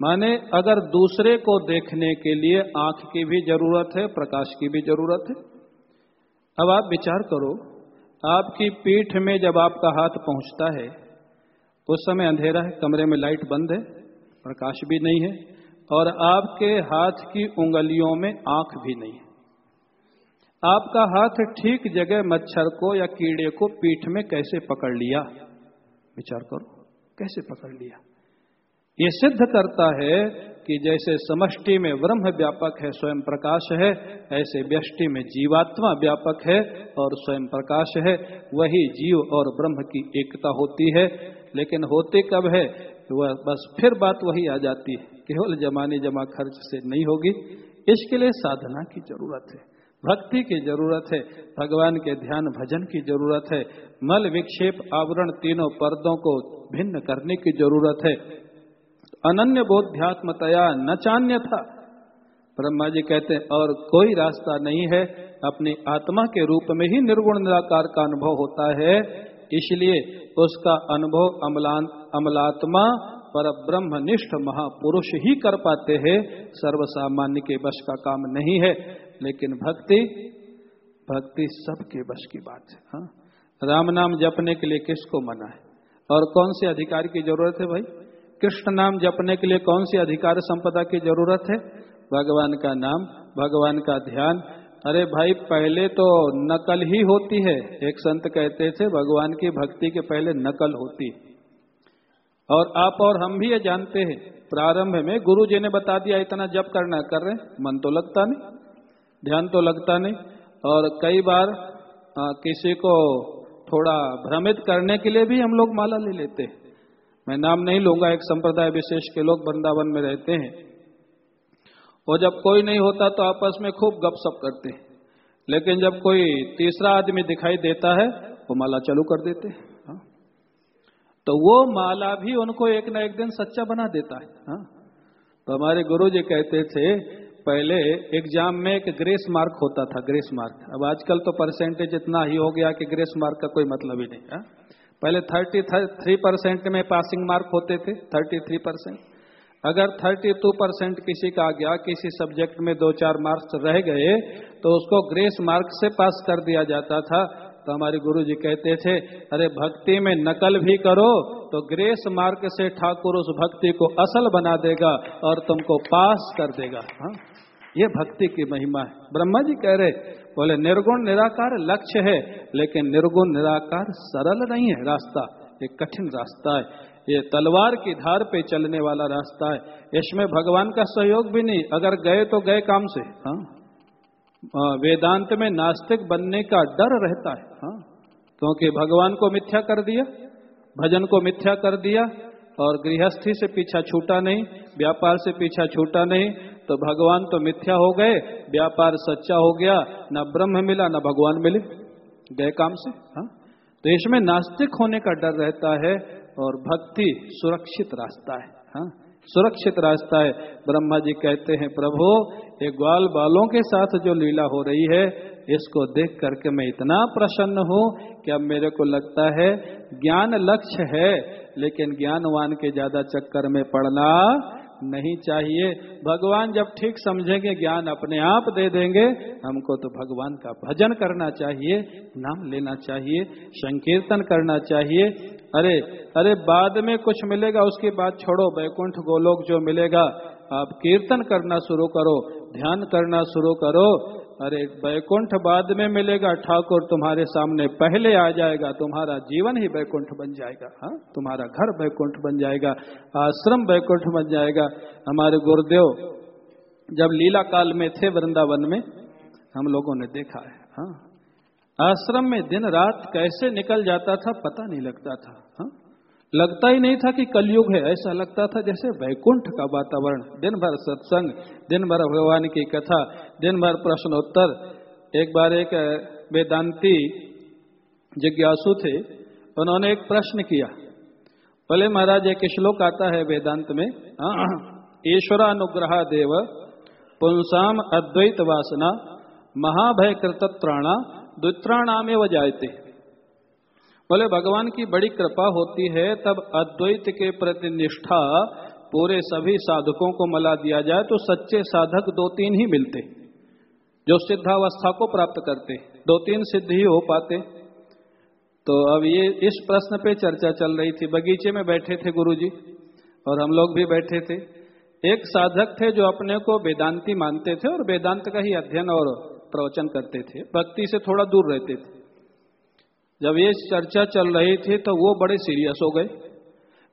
माने अगर दूसरे को देखने के लिए आँख की भी ज़रूरत है, प्रकाश की भी ज़रूरत है। अब आप विचार करो, आपकी पीठ में जब आपका हाथ पहुँचता है उस समय अंधेरा है, कमरे में लाइट बंद है, प्रकाश भी नहीं है, और आपके हाथ की उंगलियों में आँख भी नहीं है। आपका हाथ ठीक जगह मच्छर को या कीड़े को पीठ में कैसे पकड़ लिया? विचार करो, कैसे पकड़ लिया? ये सिद्ध करता है कि जैसे समष्टि में ब्रह्म व्यापक है, स्वयं प्रकाश है, ऐसे व्यष्टि में जीवात्मा व्यापक है और स्वयं प्रकाश है। वही जीव और ब्रह्म की एकता होती है। लेकिन होते कब है? वह बस फिर बात वही आ जाती है। केवल जमाने जमा खर्च से नहीं होगी। इसके लिए साधना की ज़रूरत है। भक्ति की ज़रूरत है। भगवान के ध्यान, भजन की ज़रूरत है। मल विक्षेप आवरण तीनों पर्दों को भिन्न करने की ज़रूरत है। अनन्य बोध्यात्मतया न चान्य था ब्रह्मा जी कहते हैं और कोई रास्ता नहीं है, अपनी आत्मा के रूप में ही निर्गुण निराकार का अनुभव होता है। इसलिए उसका अनुभव अमलान, अमलात्मा पर ब्रह्मनिष्ठ महापुरुष ही कर पाते हैं। सर्वसामान्य के बस का काम नहीं है। लेकिन भक्ति भक्ति सबके बस की बात है हाँ? राम नाम जपने के लिए किसको मना है? और कौन से अधिकार की ज़रूरत है भाई? कृष्ण नाम जपने के लिए कौन सी अधिकार संपदा की ज़रूरत है? भगवान का नाम भगवान का ध्यान। अरे भाई पहले तो नकल ही होती है। एक संत कहते थे भगवान की भक्ति के पहले नकल होती। और आप और हम भी ये जानते हैं। प्रारंभ में गुरु जी ने बता दिया इतना जप करना कर रहे मन तो लगता नहीं ध्यान तो लगता नहीं। और कई बार आ, किसी को थोड़ा भ्रमित करने के लिए भी हम लोग माला ले लेते हैं। मैं नाम नहीं लूँगा, एक संप्रदाय विशेष के लोग वृंदावन में रहते हैं और जब कोई नहीं होता तो आपस में खूब गपशप करते हैं लेकिन जब कोई तीसरा आदमी दिखाई देता है, वो माला चालू कर देते हैं हाँ। तो वो माला भी उनको एक ना एक दिन सच्चा बना देता है हाँ? तो हमारे गुरु जी कहते थे, पहले एग्ज़ाम में एक ग्रेस मार्क होता था, ग्रेस मार्क अब आजकल तो परसेंटेज इतना ही हो गया कि ग्रेस मार्क का कोई मतलब ही नहीं, है पहले थर्टी थ्री परसेंट में पासिंग मार्क होते थे थर्टी थ्री परसेंट अगर थर्टी टू परसेंट किसी का आ गया, किसी सब्जेक्ट में दो चार मार्क्स रह गए तो उसको ग्रेस मार्क से पास कर दिया जाता था। तो हमारे गुरु जी कहते थे, अरे भक्ति में नकल भी करो तो ग्रेस मार्क से ठाकुर उस भक्ति को असल बना देगा और तुमको पास कर देगा। हा? ये भक्ति की महिमा है। ब्रह्मा जी कह रहे, बोले, निर्गुण निराकार लक्ष्य है, लेकिन निर्गुण निराकार सरल नहीं है रास्ता। ये कठिन रास्ता है। ये तलवार की धार पे चलने वाला रास्ता है। इसमें भगवान का सहयोग भी नहीं। अगर गए तो गए काम से। हाँ। वेदांत में नास्तिक बनने का डर रहता है। हाँ। क्योंकि भगवान को मिथ्या कर दिया, भजन को मिथ्या कर दिया, और गृहस्थी से पीछा छूटा नहीं, व्यापार से पीछा छूटा नहीं तो भगवान तो मिथ्या हो गए, व्यापार सच्चा हो गया, न ब्रह्म मिला, न भगवान मिले। गए काम से हाँ? तो इसमें नास्तिक होने का डर रहता है और भक्ति सुरक्षित रास्ता है हाँ? सुरक्षित रास्ता है। ब्रह्मा जी कहते हैं, प्रभु, ये ग्वाल बालों के साथ जो लीला हो रही है, इसको देख करके मैं इतना प्रसन्न हूँ कि अब मेरे को लगता है ज्ञान लक्ष्य है, लेकिन ज्ञानवान के ज़्यादा चक्कर में पड़ना नहीं चाहिए। भगवान जब ठीक समझेंगे, ज्ञान अपने आप दे देंगे, हमको तो भगवान का भजन करना चाहिए, नाम लेना चाहिए, संकीर्तन करना चाहिए। अरे अरे, बाद में कुछ मिलेगा, उसके बाद छोड़ो बैकुंठ गोलोक जो मिलेगा, आप कीर्तन करना शुरू करो, ध्यान करना शुरू करो अरे बैकुंठ बाद में मिलेगा ठाकुर, तुम्हारे सामने पहले आ जाएगा, तुम्हारा जीवन ही बैकुंठ बन जाएगा। हाँ तुम्हारा घर बैकुंठ बन जाएगा, आश्रम बैकुंठ बन जाएगा। हमारे गुरुदेव, जब लीला काल में थे वृंदावन में, हम लोगों ने देखा है हाँ। आश्रम में दिन रात कैसे निकल जाता था, पता नहीं लगता था हाँ। लगता ही नहीं था कि कलयुग है, ऐसा लगता था जैसे वैकुंठ का वातावरण। दिन भर सत्संग, दिन भर भगवान की कथा, दिन भर प्रश्नोत्तर। एक बार एक वेदांती जिज्ञासु थे, उन्होंने एक प्रश्न किया। बोले, महाराज, एक श्लोक आता है वेदांत में ईश्वरानुग्रह देव पुंसाम अद्वैत वासना महाभय कृतत्राणा द्वित्राणाम एवं जायते। बोले, भगवान की बड़ी कृपा होती है, तब अद्वैत के प्रति निष्ठा पूरे सभी साधकों को मला दिया जाए तो सच्चे साधक दो तीन ही मिलते, जो सिद्धावस्था को प्राप्त करते, दो तीन सिद्ध ही हो पाते। तो अब ये, इस प्रश्न पे चर्चा चल रही थी। बगीचे में बैठे थे गुरुजी, और हम लोग भी बैठे थे। एक साधक थे जो अपने को वेदांती मानते थे, और वेदांत का ही अध्ययन और प्रवचन करते थे। भक्ति से थोड़ा दूर रहते थे। जब ये चर्चा चल रही थी तो वो बड़े सीरियस हो गए।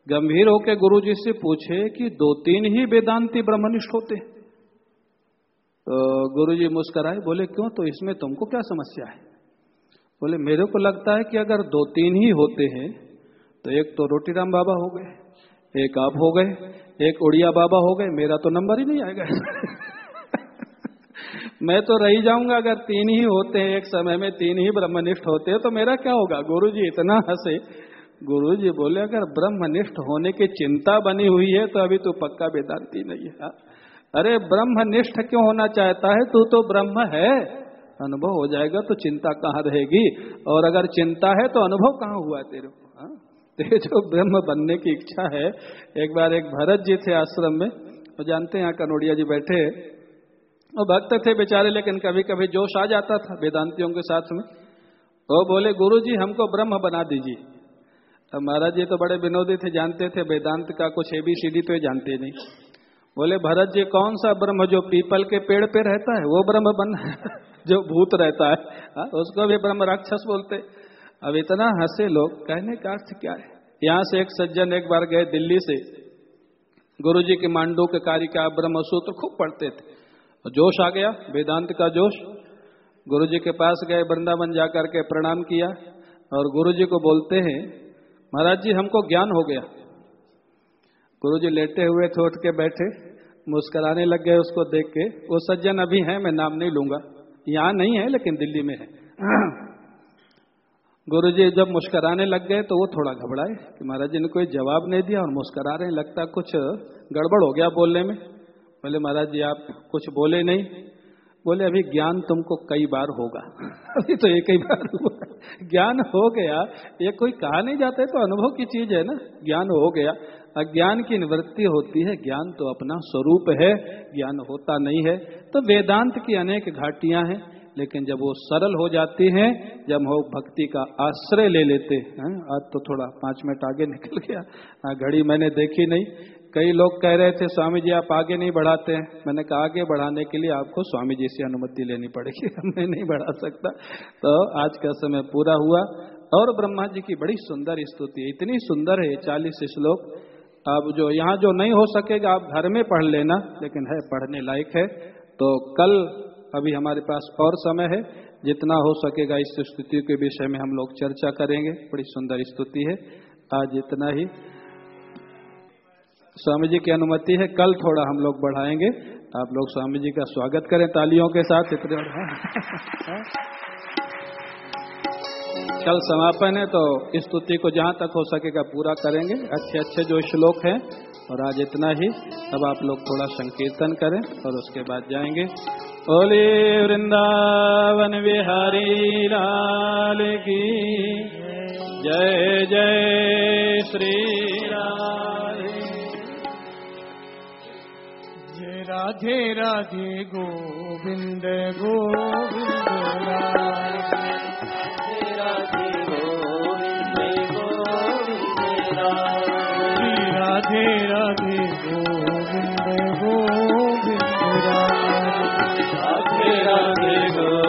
गंभीर होकर गुरु जी से पूछे कि दो तीन ही वेदांती ब्रह्मनिष्ठ होते। तो गुरु जी मुस्कराए, बोले, क्यों? तो इसमें तुमको क्या समस्या है? बोले, मेरे को लगता है कि अगर दो तीन ही होते हैं तो एक तो रोटी राम बाबा हो गए, एक आप हो गए, एक उड़िया बाबा हो गए, मेरा तो नंबर ही नहीं आएगा। [laughs] मैं तो रही जाऊँगा अगर तीन ही होते हैं, एक समय में तीन ही ब्रह्मनिष्ठ होते हैं तो मेरा क्या होगा? गुरु जी इतना हंसे। गुरु जी बोले, अगर ब्रह्मनिष्ठ होने की चिंता बनी हुई है तो अभी तो पक्का वेदांति नहीं है। अरे, ब्रह्मनिष्ठ क्यों होना चाहता है? तू तो ब्रह्म है। अनुभव हो जाएगा तो चिंता कहाँ रहेगी? और अगर चिंता है तो अनुभव कहाँ हुआ तेरे को हाँ? [laughs] तेरे जो ब्रह्म बनने की इच्छा है, एक बार एक भरत जी थे आश्रम में तो जानते हैं यहाँ कनोडिया जी बैठे वो भक्त थे बेचारे, लेकिन कभी कभी जोश आ जाता था वेदांतियों के साथ में। वो बोले गुरु जी हमको ब्रह्म बना दीजिए। अब महाराज जी तो बड़े विनोदी थे, जानते थे, वेदांत का कुछ एबीसीडी तो जानते नहीं। बोले, भरत जी, कौन सा ब्रह्म जो पीपल के पेड़ पे रहता है, वो ब्रह्म बन [laughs] जो भूत रहता है? हा? उसको भी ब्रह्म राक्षस बोलते। अब इतना हंसे लोग, कहने का अर्थ क्या है? यहाँ से एक सज्जन एक बार गए दिल्ली से। गुरु जी के मांडू के कार्य का ब्रह्म सूत्र खूब पढ़ते थे। जोश आ गया, वेदांत का जोश। गुरु जी के पास गए, वृंदावन जाकर के प्रणाम किया और गुरु जी को बोलते हैं, महाराज जी, हमको ज्ञान हो गया। गुरु जी लेटे हुए थे, उठ के बैठे, मुस्कराने लग गए उसको देख के, वो सज्जन अभी है, मैं नाम नहीं लूँगा। यहाँ नहीं है, लेकिन दिल्ली में है। [clears throat] गुरु जी जब मुस्कराने लग गए तो वो थोड़ा घबराए कि महाराज जी ने कोई जवाब नहीं दिया और मुस्करा रहे लगता कुछ गड़बड़ हो गया बोलने में। बोले महाराज जी आप कुछ बोले नहीं। बोले अभी ज्ञान तुमको कई बार होगा। [laughs] अभी तो एक ही बार हुआ। ज्ञान हो गया ये कोई कहा नहीं जाता है तो अनुभव की चीज़ है ना। ज्ञान हो गया। अज्ञान की निवृत्ति होती है ज्ञान तो अपना स्वरूप है ज्ञान होता नहीं है। तो वेदांत की अनेक घाटियाँ हैं लेकिन जब वो सरल हो जाती हैं जब हम भक्ति का आश्रय ले लेते हैं आज तो थोड़ा पाँच मिनट आगे निकल गया हाँ, घड़ी मैंने देखी नहीं। कई लोग कह रहे थे, स्वामी जी, आप आगे नहीं बढ़ाते हैं। मैंने कहा, आगे बढ़ाने के लिए आपको स्वामी जी से अनुमति लेनी पड़ेगी। [laughs] मैं नहीं बढ़ा सकता। तो आज का समय पूरा हुआ और ब्रह्मा जी की बड़ी सुंदर स्तुति है इतनी सुंदर है चालीस श्लोक। अब जो यहाँ जो नहीं हो सकेगा, आप घर में पढ़ लेना, लेकिन है, पढ़ने लायक है। तो कल अभी हमारे पास और समय है। जितना हो सकेगा इस स्तुति के विषय में हम लोग चर्चा करेंगे। बड़ी सुंदर स्तुति है। आज इतना ही। स्वामी जी की अनुमति है, कल थोड़ा हम लोग बढ़ाएँगे। आप लोग स्वामी जी का स्वागत करें तालियों के साथ, इतने कल समापन है तो स्तुति को जहाँ तक हो सकेगा पूरा करेंगे। अच्छे अच्छे जो श्लोक हैं, और आज इतना ही। अब आप लोग थोड़ा संकीर्तन करें, और उसके बाद जाएँगे। ओले वृंदावन बिहारी लाल की। जय जय श्री राधे राधे गोविंद गोविंद राधे राधे राधे राधे गोविंद गोविंद राधे राधे गोविंद